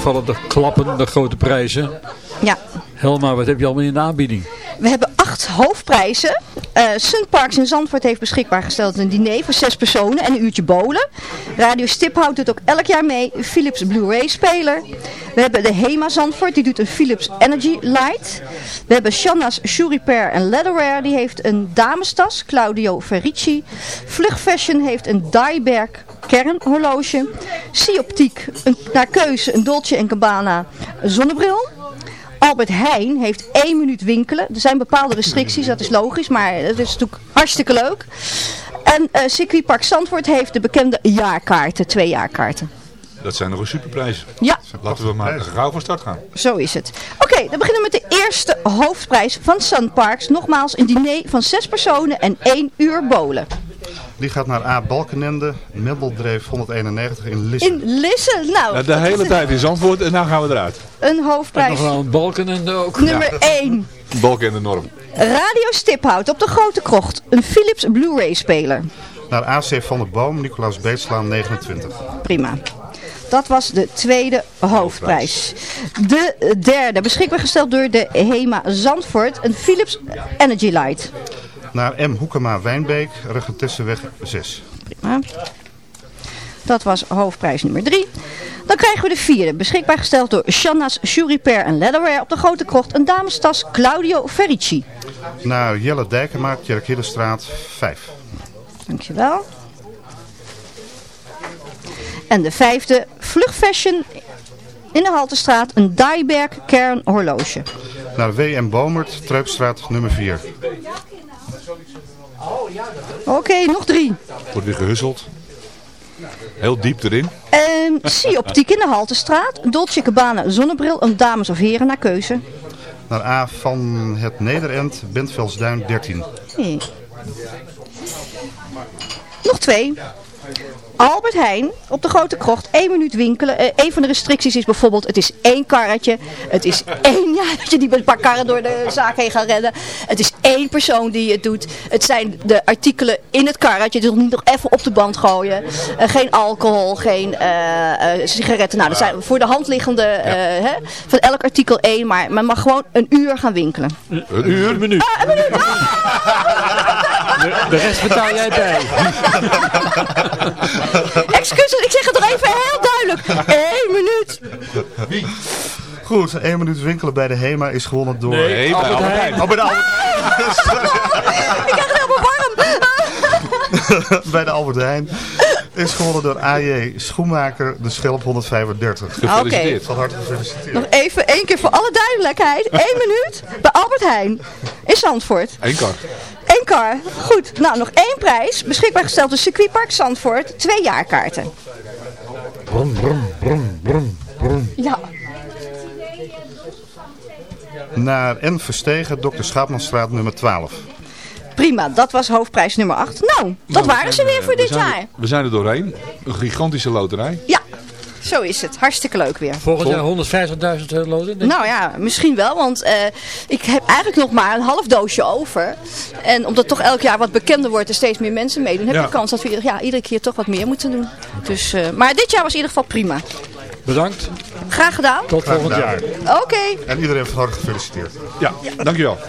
F: vallen de klappen, de grote prijzen.
L: Ja.
F: Helma, wat heb je allemaal in de aanbieding?
L: We hebben acht hoofdprijzen. Eh Sun Parks in Zandvoort heeft beschikbaar gesteld een diner voor zes personen en een uurtje bowlen. Radio Stiphout doet ook elk jaar mee. Philips Blu-ray speler. We hebben de Hema Zandvoort, die doet een Philips Energy Light. We hebben Shanna's Shoe Repair en Leatherware, die heeft een damestas. Claudio Ferrici. Vlug Fashion heeft een Dieberg kernhorloge. Optiek, een, naar keuze een Dolce Gabbana zonnebril. Albert Heijn heeft één minuut winkelen. Er zijn bepaalde restricties, dat is logisch, maar het is natuurlijk hartstikke leuk. En eh circuitpark Zandvoort heeft de bekende jaarkaarten, twee jaarkaarten.
G: Dat zijn nog een superprijs.
L: Ja.
G: Laten we maar gauw van start gaan.
L: Zo is het. Oké, dan beginnen we met de eerste hoofdprijs van Sunparks. Nogmaals een diner van zes personen en één uur bolen.
M: Die gaat naar A. Balkenende, Mendeldreef 191 in Lisse.
L: In Lisse, nou.
G: Ja, de hele tijd in Zandvoort en dan gaan we eruit.
L: Een hoofdprijs.
F: Nog wel een balken en ook.
L: Nummer 1.
G: Balken en de norm.
L: Radio Stiphout op de Grote Krocht. Een Philips Blu-ray speler.
M: Naar AC van der Boom, Nicolaas Beetslaan 29.
L: Prima. Dat was de tweede hoofdprijs. De derde, beschikbaar gesteld door de HEMA Zandvoort, een Philips Energy Light.
M: Naar M. Hoekema Wijnbeek, Ruggentessenweg 6.
L: Prima. Dat was hoofdprijs nummer 3. Dan krijgen we de vierde, beschikbaar gesteld door Shanna's Shoe Repair en Leatherware op de Grote Krocht, een damestas Claudio Ferrici.
M: Naar Jelle Dijkema, Kerkhillestraat 5.
L: Dankjewel. En de vijfde, Vlug Fashion in de Haltestraat, een Dieberg kernhorloge.
M: Naar W.M. Bomert, Treupstraat nummer 4.
L: Oké, nog drie.
G: Wordt weer gehusseld. Heel diep erin.
L: En Optiek in de Haltestraat, Dolce Gabbana zonnebril, een dames of heren naar keuze.
M: Naar A. van het Nederend, Bentvelsduin 13.
L: Nee. Nog twee. Albert Heijn op de Grote Krocht, één minuut winkelen. Eh, een van de restricties is bijvoorbeeld, het is één karretje. Het is één, *laughs* ja, dat je niet met een paar karren door de zaak heen gaat rennen. Het is één persoon die het doet. Het zijn de artikelen in het karretje, dus niet nog even op de band gooien. Eh, geen alcohol, geen eh, eh, sigaretten. Nou, dat zijn voor de hand liggende, eh, hè, van elk artikel één. Maar men mag gewoon een uur gaan winkelen.
G: Een uur?
F: Een minuut.
L: Ah, een minuut. *laughs*
F: De, de rest betaal jij bij. *laughs*
L: Excuses, ik zeg het nog even heel duidelijk. Eén minuut.
M: Goed, 1 minuut winkelen bij de HEMA is gewonnen door...
F: Nee, Nee, bij Albert Albert Heijn.
M: Oh, bij de Albert *laughs*
L: Ik krijg het helemaal warm. *laughs*
M: bij de Albert Heijn is gewonnen door AJ Schoenmaker, de Schelp 135.
L: Gefeliciteerd.
M: Van harte gefeliciteerd.
L: Nog even één keer voor alle duidelijkheid. Eén minuut bij Albert Heijn in Zandvoort.
G: Eén kar.
L: Goed. Nou, nog één prijs. Beschikbaar gesteld door Circuitpark Zandvoort. Twee jaarkaarten.
F: Brum, brum, brum, brum, brum.
L: Ja.
M: Naar N. Verstegen, Dr. Schaapmanstraat nummer 12.
L: Prima. Dat was hoofdprijs nummer 8. Nou, dat waren ze weer voor
G: We
L: dit
G: zijn
L: jaar.
G: we zijn er doorheen. Een gigantische loterij.
L: Ja. Zo is het. Hartstikke leuk weer.
F: Volgend jaar 150.000 loten. denk ik.
L: Nou ja, misschien wel, want eh, ik heb eigenlijk nog maar een half doosje over. En omdat het toch elk jaar wat bekender wordt en steeds meer mensen meedoen, heb je
F: Ja.
L: de kans dat we ieder, ja, iedere keer toch wat meer moeten doen. Dus, eh, maar dit jaar was in ieder geval prima.
F: Bedankt.
L: Graag gedaan.
F: Tot volgend jaar.
L: Oké.
M: En iedereen van harte gefeliciteerd.
G: Ja, dankjewel. *laughs*